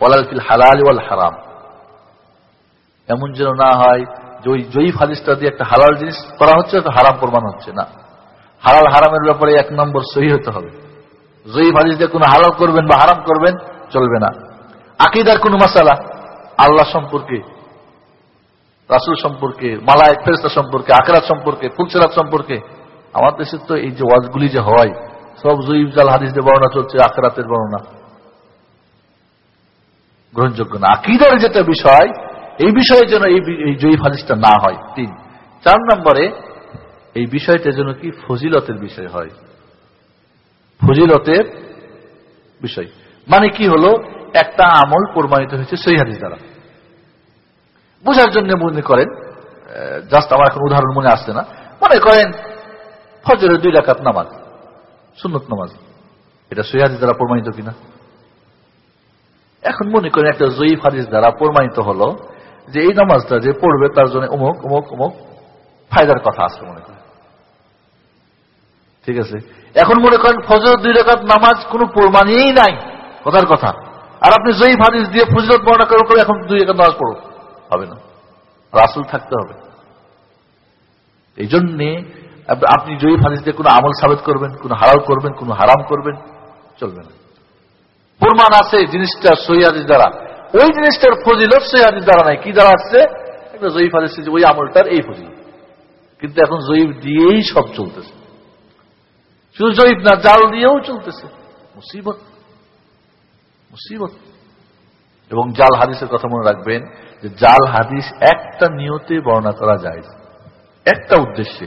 ওয়ালাল ফিল হালাল ওয়াল হারাম। এমন যেন না হয় যে ওই জয়ীফ হাদিসটা দিয়ে একটা হালাল জিনিস করা হচ্ছে হারাম প্রমাণ হচ্ছে না। হালাল হারামের ব্যাপারে এক নম্বর সহি হতে হবে। জয়ীফ হাদিস কোনো হালাল করবেন বা হারাম করবেন চলবে না। আকিদার কোনো মশালা আল্লাহ সম্পর্কে, রাসুল সম্পর্কে মালায় ফেরস্তা সম্পর্কে, আখরাত সম্পর্কে, ফুলসেরাত সম্পর্কে, আমার দেশে তো এই যে ওয়াজগুলি যে হয়, সব জয়ীফ জাল হাদিস দিয়ে বর্ণনা চলছে, আখরাতের বর্ণনা। গ্রহণযোগ্য না। আকিদার যেটা বিষয়, এই বিষয়ে যেন এই জয়ীফ হাদিসটা না হয়। তিন। চার নম্বরে এই বিষয়টা যেন কি ফজিলতের বিষয় হয়। ফজিলতের বিষয়। মানে কি হলো? একটা আমল প্রমাণিত হয়েছে সই হাদিস দ্বারা। বোঝার জন্য মনে করেন জাস্ট আমার এখন উদাহরণ মনে আসছে না। মনে করেন, ফজরের দুই রাকাত নামাজ, সুন্নত নামাজ। এটা সই হাদিস দ্বারা প্রমাণিত কিনা? এখন মনে করেন একটা জয়ীফ হাদিস দ্বারা প্রমাণিত হলো যে এই নামাজটা যে পড়বে তার জন্য অমুক অমুক অমুক ফায়দার কথা আছে মনে করেন। ঠিক আছে? এখন মনে করেন ফজর দুই রেখাত নামাজ কোনো প্রমাণই নাই, কথার কথা। আর আপনি জয়ীফ হাদিস দিয়ে ফজরত বর্ণনা করে করে এখন দুই রেখাত নামাজ পড়ো হবে না। রাসুল থাকতে হবে। এই জন্যে আপনি জয়ীফ হাদিস দিয়ে কোনো আমল সাবেত করবেন, কোনো হারাল করবেন, কোনো হারাম করবেন, চলবে না। প্রমাণ আছে জিনিসটা সৈয়াদিস দ্বারা। ওই জিনিসটার ফজিলত সৈয়াদিস দ্বারা নাই। কি দ্বারা আসছে? একটা জয়ীফ হাদিস ওই আমলটার এই ফজিলত। কিন্তু এখন জয়ীফ দিয়েই সব চলতেছে। শুধু জয়ীফ না জাল দিয়েও চলতেছে মুসিবত মুসিবত এবং জাল হাদিসের কথা মনে রাখবেন যে জাল হাদিস একটা নিয়তে বর্ণনা করা যায়। একটা উদ্দেশ্যে।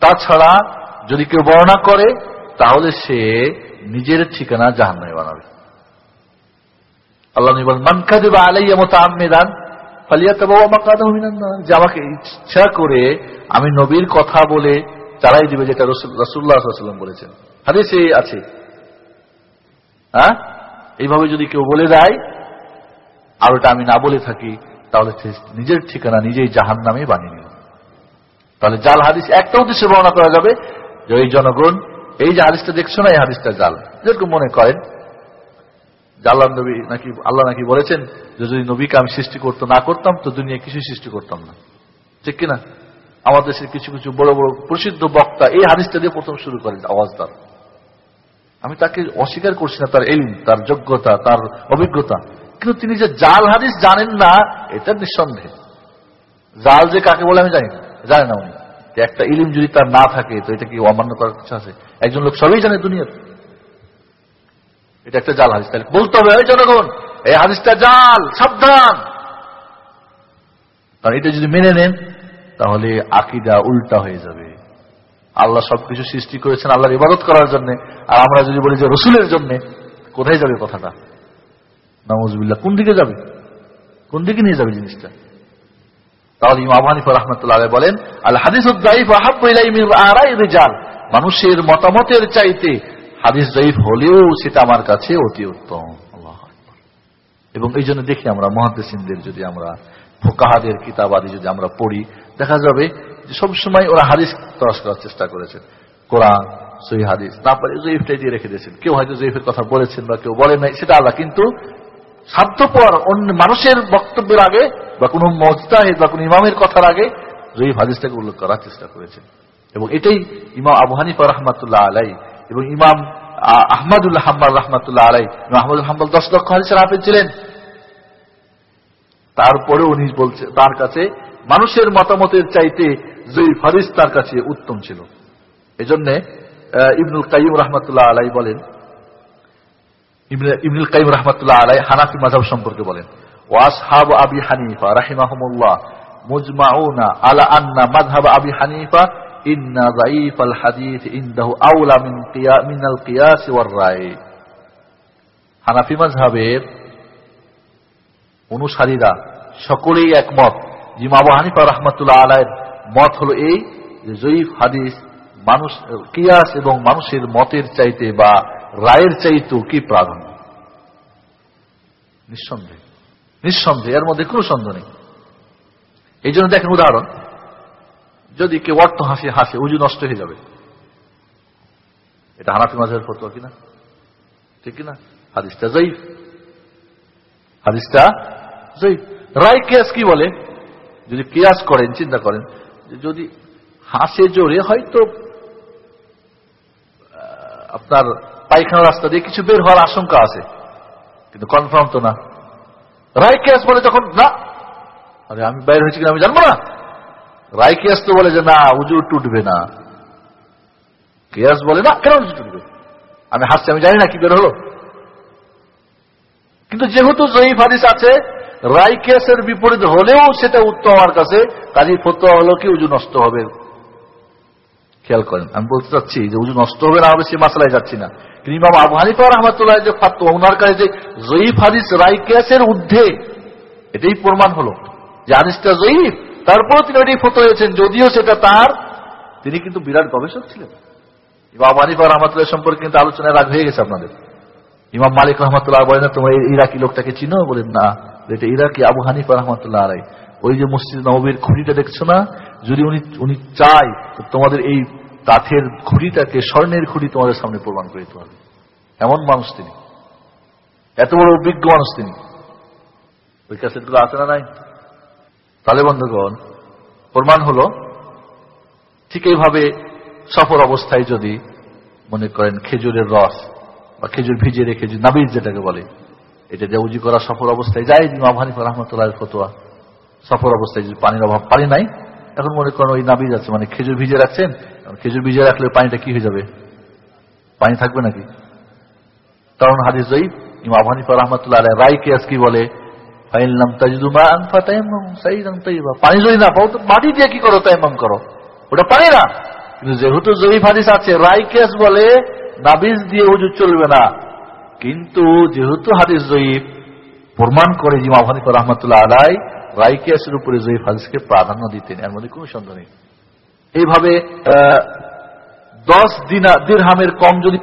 তাছাড়া যদি কেউ বর্ণনা করে, তাহলে সে নিজের ঠিকানা জাহান্নামে বানাবে। আল্লাহ বলেন মানকা দেবা আলাইয়া মতো আমেদান ফালিয়াতে বাবা মাকাদাহু মিনান নার। যে আমাকে ইচ্ছা করে আমি নবীর কথা বলে চালাই দিবে যেটা রসুল্লাহ সাল্লাম বলেছেন। হাদিসে আছে। হ্যাঁ? এইভাবে যদি কেউ বলে দেয়, আর ওটা আমি না বলে থাকি, তাহলে নিজের ঠিকানা নিজেই জাহান নামে বানিয়ে নিল। তাহলে জাল হাদিস একটা উদ্দেশ্যে বর্ণনা করা যাবে যে, এই জনগণ, এই যে হাদিসটা দেখছ না, এই হাদিসটা জাল। যেরকম মনে করেন আল্লাহ নবী নাকি আল্লাহ নাকি বলেছেন যে, যদি নবীকে আমি সৃষ্টি করতে না করতাম, তো দুনিয়া কিছু সৃষ্টি করতাম না। ঠিক কিনা? আমাদের দেশের কিছু কিছু বড় বড় প্রসিদ্ধ বক্তা এই হাদিসটা দিয়ে প্রথম শুরু করেন আওয়াজদার আমি তাকে অস্বীকার করছি না, তার এলিম তার যোগ্যতা, তার অভিজ্ঞতা। কিন্তু তিনি যে জাল হাদিস জানেন না, এটা নিঃসন্দেহে। জাল যে কাকে বলে আমি জানি না, জানে না উনি। একটা ইলিম যদি তার না থাকে, তো এটা কি অমান্য করার কিছু আছে? একজন লোক সবই জানে দুনিয়ার। এটা একটা জাল হাদিস, তাহলে বলতে হবে জনগণ, এই হাদিসটা জাল, সাবধান। কারণ এটা যদি মেনে নেন তাহলে আকিদা উল্টা হয়ে যাবে। আল্লাহ সবকিছু সৃষ্টি করেছেন আল্লাহর ইবাদত করার জন্য। আর আমরা যদি বলি যে রসুলের জন্য, কোথায় যাবে কথাটা? নওয়াজবিল্লাহ কোন দিকে যাবে? কোন দিকে নিয়ে যাবে জিনিসটা? তাহলে ইমাম হানিফা রহমতুল্লাহ বলেন, আল হাদিস রিজাল। মানুষের মতামতের চাইতে হাদিস জয়ীফ হলেও সেটা আমার কাছে অতি উত্তম। আল্লাহু এবং এই জন্য দেখি আমরা মহাদেসিনদের যদি আমরা, ফোকাহাদের কিতাব আদি যদি আমরা পড়ি দেখা যাবে সবসময় ওরা হাদিস তলাশ করার চেষ্টা করেছেন। কোরআন সহি হাদিস তারপরে জয়ীফটাই দিয়ে রেখে দিয়েছেন। কেউ হয়তো জয়ীফের কথা বলেছেন বা কেউ বলেন নাই সেটা আলাদা। কিন্তু স্বার্থপর অন্য মানুষের বক্তব্যের আগে বা কোনো মজতাহেদ বা কোনো ইমামের কথার আগে জয়ীফ হাদিসটাকে উল্লেখ করার চেষ্টা করেছেন। এবং এটাই ইমাম আবু হানিফা রহমাতুল্লাহ আলাই এবং ইমাম আহ, আহমদুল্লাহ হাম্মাল রহমাতুল্লাহ আলাই আহমদুল হাম্বাল দশ লক্ষ হাদিসের হাফেজ ছিলেন। তারপরে উনি বলছে তার কাছে মানুষের মতামতের চাইতে জয়ীফ ফারিস তার কাছে উত্তম ছিল। এজন্যে ইবনুল কাইম রহমাতুল্লাহ আলাই বলেন, ইবনে- ইবনুল কাইম রহমাতুল্লাহ আলাই হানাফি মাযহাব সম্পর্কে বলেন ওয়াসহাব আবি হানিফা রাহিমাহুমুল্লাহ মুজমাউনা আলা আন্না আবি হানিফা ইন্না যায়ীফাল হাদিস আউলা মিন কিয়া, মিনাল কিয়াস ওয়ার রায়। হানাফি মাযহাবের অনুসারীরা সকলেই একমত জিমাবু হানিফা রহমতুল্লাহ আলাইয়ের মত হলো এই যে জয়ীফ হাদিস মানুষ, কিয়াস এবং মানুষের মতের চাইতে বা রায়ের চাইতেও কি প্রাধান্য? নিঃসন্দেহ। নিঃসন্দেহ, এর মধ্যে কোনো সন্দেহ নেই। এই জন্য দেখেন উদাহরণ, যদি কেউ অর্থ হাসি হাসে, উজু নষ্ট হয়ে যাবে। এটা হানাফি মাঝের ফতোয়া কিনা? ঠিক কিনা? হাদিসটা জয়ীফ। হাদিসটা জয়ীফ। রায় কেয়াস কি বলে? যদি কেয়াস করেন, চিন্তা করেন যদি হাসে জোরে, হয়তো আপনার পায়খানা রাস্তা দিয়ে কিছু বের হওয়ার আশঙ্কা আছে। কিন্তু কনফার্ম তো না। রায় কেয়াস বলে যখন না। আরে, আমি বাইরে হয়েছি কিনা আমি জানব না। রায় কেয়াস তো বলে যে, না উজু টুটবে না। কেয়াস বলে, না, কেন উজু টুটবে? আমি হাসছি, আমি জানি না কি বের হলো। কিন্তু যেহেতু জয়ীফ হাদিস আছে রাই কেসের বিপরীত হলেও সেটা উত্তম আমার কাছে কাজী ফতোয়া হলো কি উজু নষ্ট হবে। খেয়াল করেন, আমি বলতে চাচ্ছি যে উজু নষ্ট হবে না হবে সে মাসালায় যাচ্ছি না। কিন্তু ইমাম আবু হানিফা রহমতুল্লাহ যে ফাতোয়া ওনার কাছে যে জয়ীফ হাদিস রাই কেসের ঊর্ধ্বে, এটাই প্রমাণ হলো। যে হাদিসটা জয়ীফ তারপরে তিনি ওইটাই ফতো হয়েছেন যদিও সেটা তার, তিনি কিন্তু বিরাট গবেষক ছিলেন। ইমাম হানিফা রহমতুল্লাহ সম্পর্কে কিন্তু আলোচনায় রাগ হয়ে গেছে আপনাদের। ইমাম মালিক রহমতুল্লাহ বলেন তোমার ইরাকি লোকটাকে চিনো? বলেন, না। এটা ইরাকি আবু হানিফা রহমতুল্লাহ আলাই ওই যে মসজিদ নবীর খুঁড়িটা দেখছ না? যদি উনি উনি তো তোমাদের এই কাঠের খুঁড়িটাকে স্বর্ণের খুঁড়ি তোমাদের সামনে প্রমাণ করে দিতে হবে এমন মানুষ তিনি। এত বড় অভিজ্ঞ মানুষ তিনি। ওই ক্যাসেটগুলো আছে না নাই? তাহলে বন্ধুগণ, প্রমাণ হলো, ঠিক এইভাবে সফর অবস্থায় যদি মনে করেন খেজুরের রস বা খেজুর ভিজিয়ে রেখে যে নাবিজ যেটাকে বলে এটা যে উজি করা সফর অবস্থায় যায় ইমাম হানিফা রহমতুল্লাহ ফতোয়া। সফর অবস্থায় যদি পানির অভাব, পানি নাই, এখন মনে করেন ওই নাবিজ আছে মানে খেজুর ভিজে রাখছেন খেজুর ভিজে রাখলে পানিটা কি হয়ে যাবে? পানি থাকবে নাকি? কারণ হাদিস জয়ী ইমাম হানিফা রহমতুল্লাহ রায় কেয়াস কি বলে? পানি যদি না পাও, তো মাটি দিয়ে কি করো তাইমাম করো? ওটা পানি না। কিন্তু যেহেতু জয়ীফ হাদিস আছে, রায় কেয়াস বলে, নাবিজ দিয়ে উজু চলবে না। কিন্তু যেহেতু হাদিস জয়ীফ প্রমাণ করে জিমা হানিফা রহমতুল্লাহ আলাই রাইকিয়াসের উপরে জয়ীফ হাদিসকে প্রাধান্য দিতেন, এর মধ্যে কোন সন্দেহ নেই। এইভাবে দশ দিনা দিরহামের কম যদি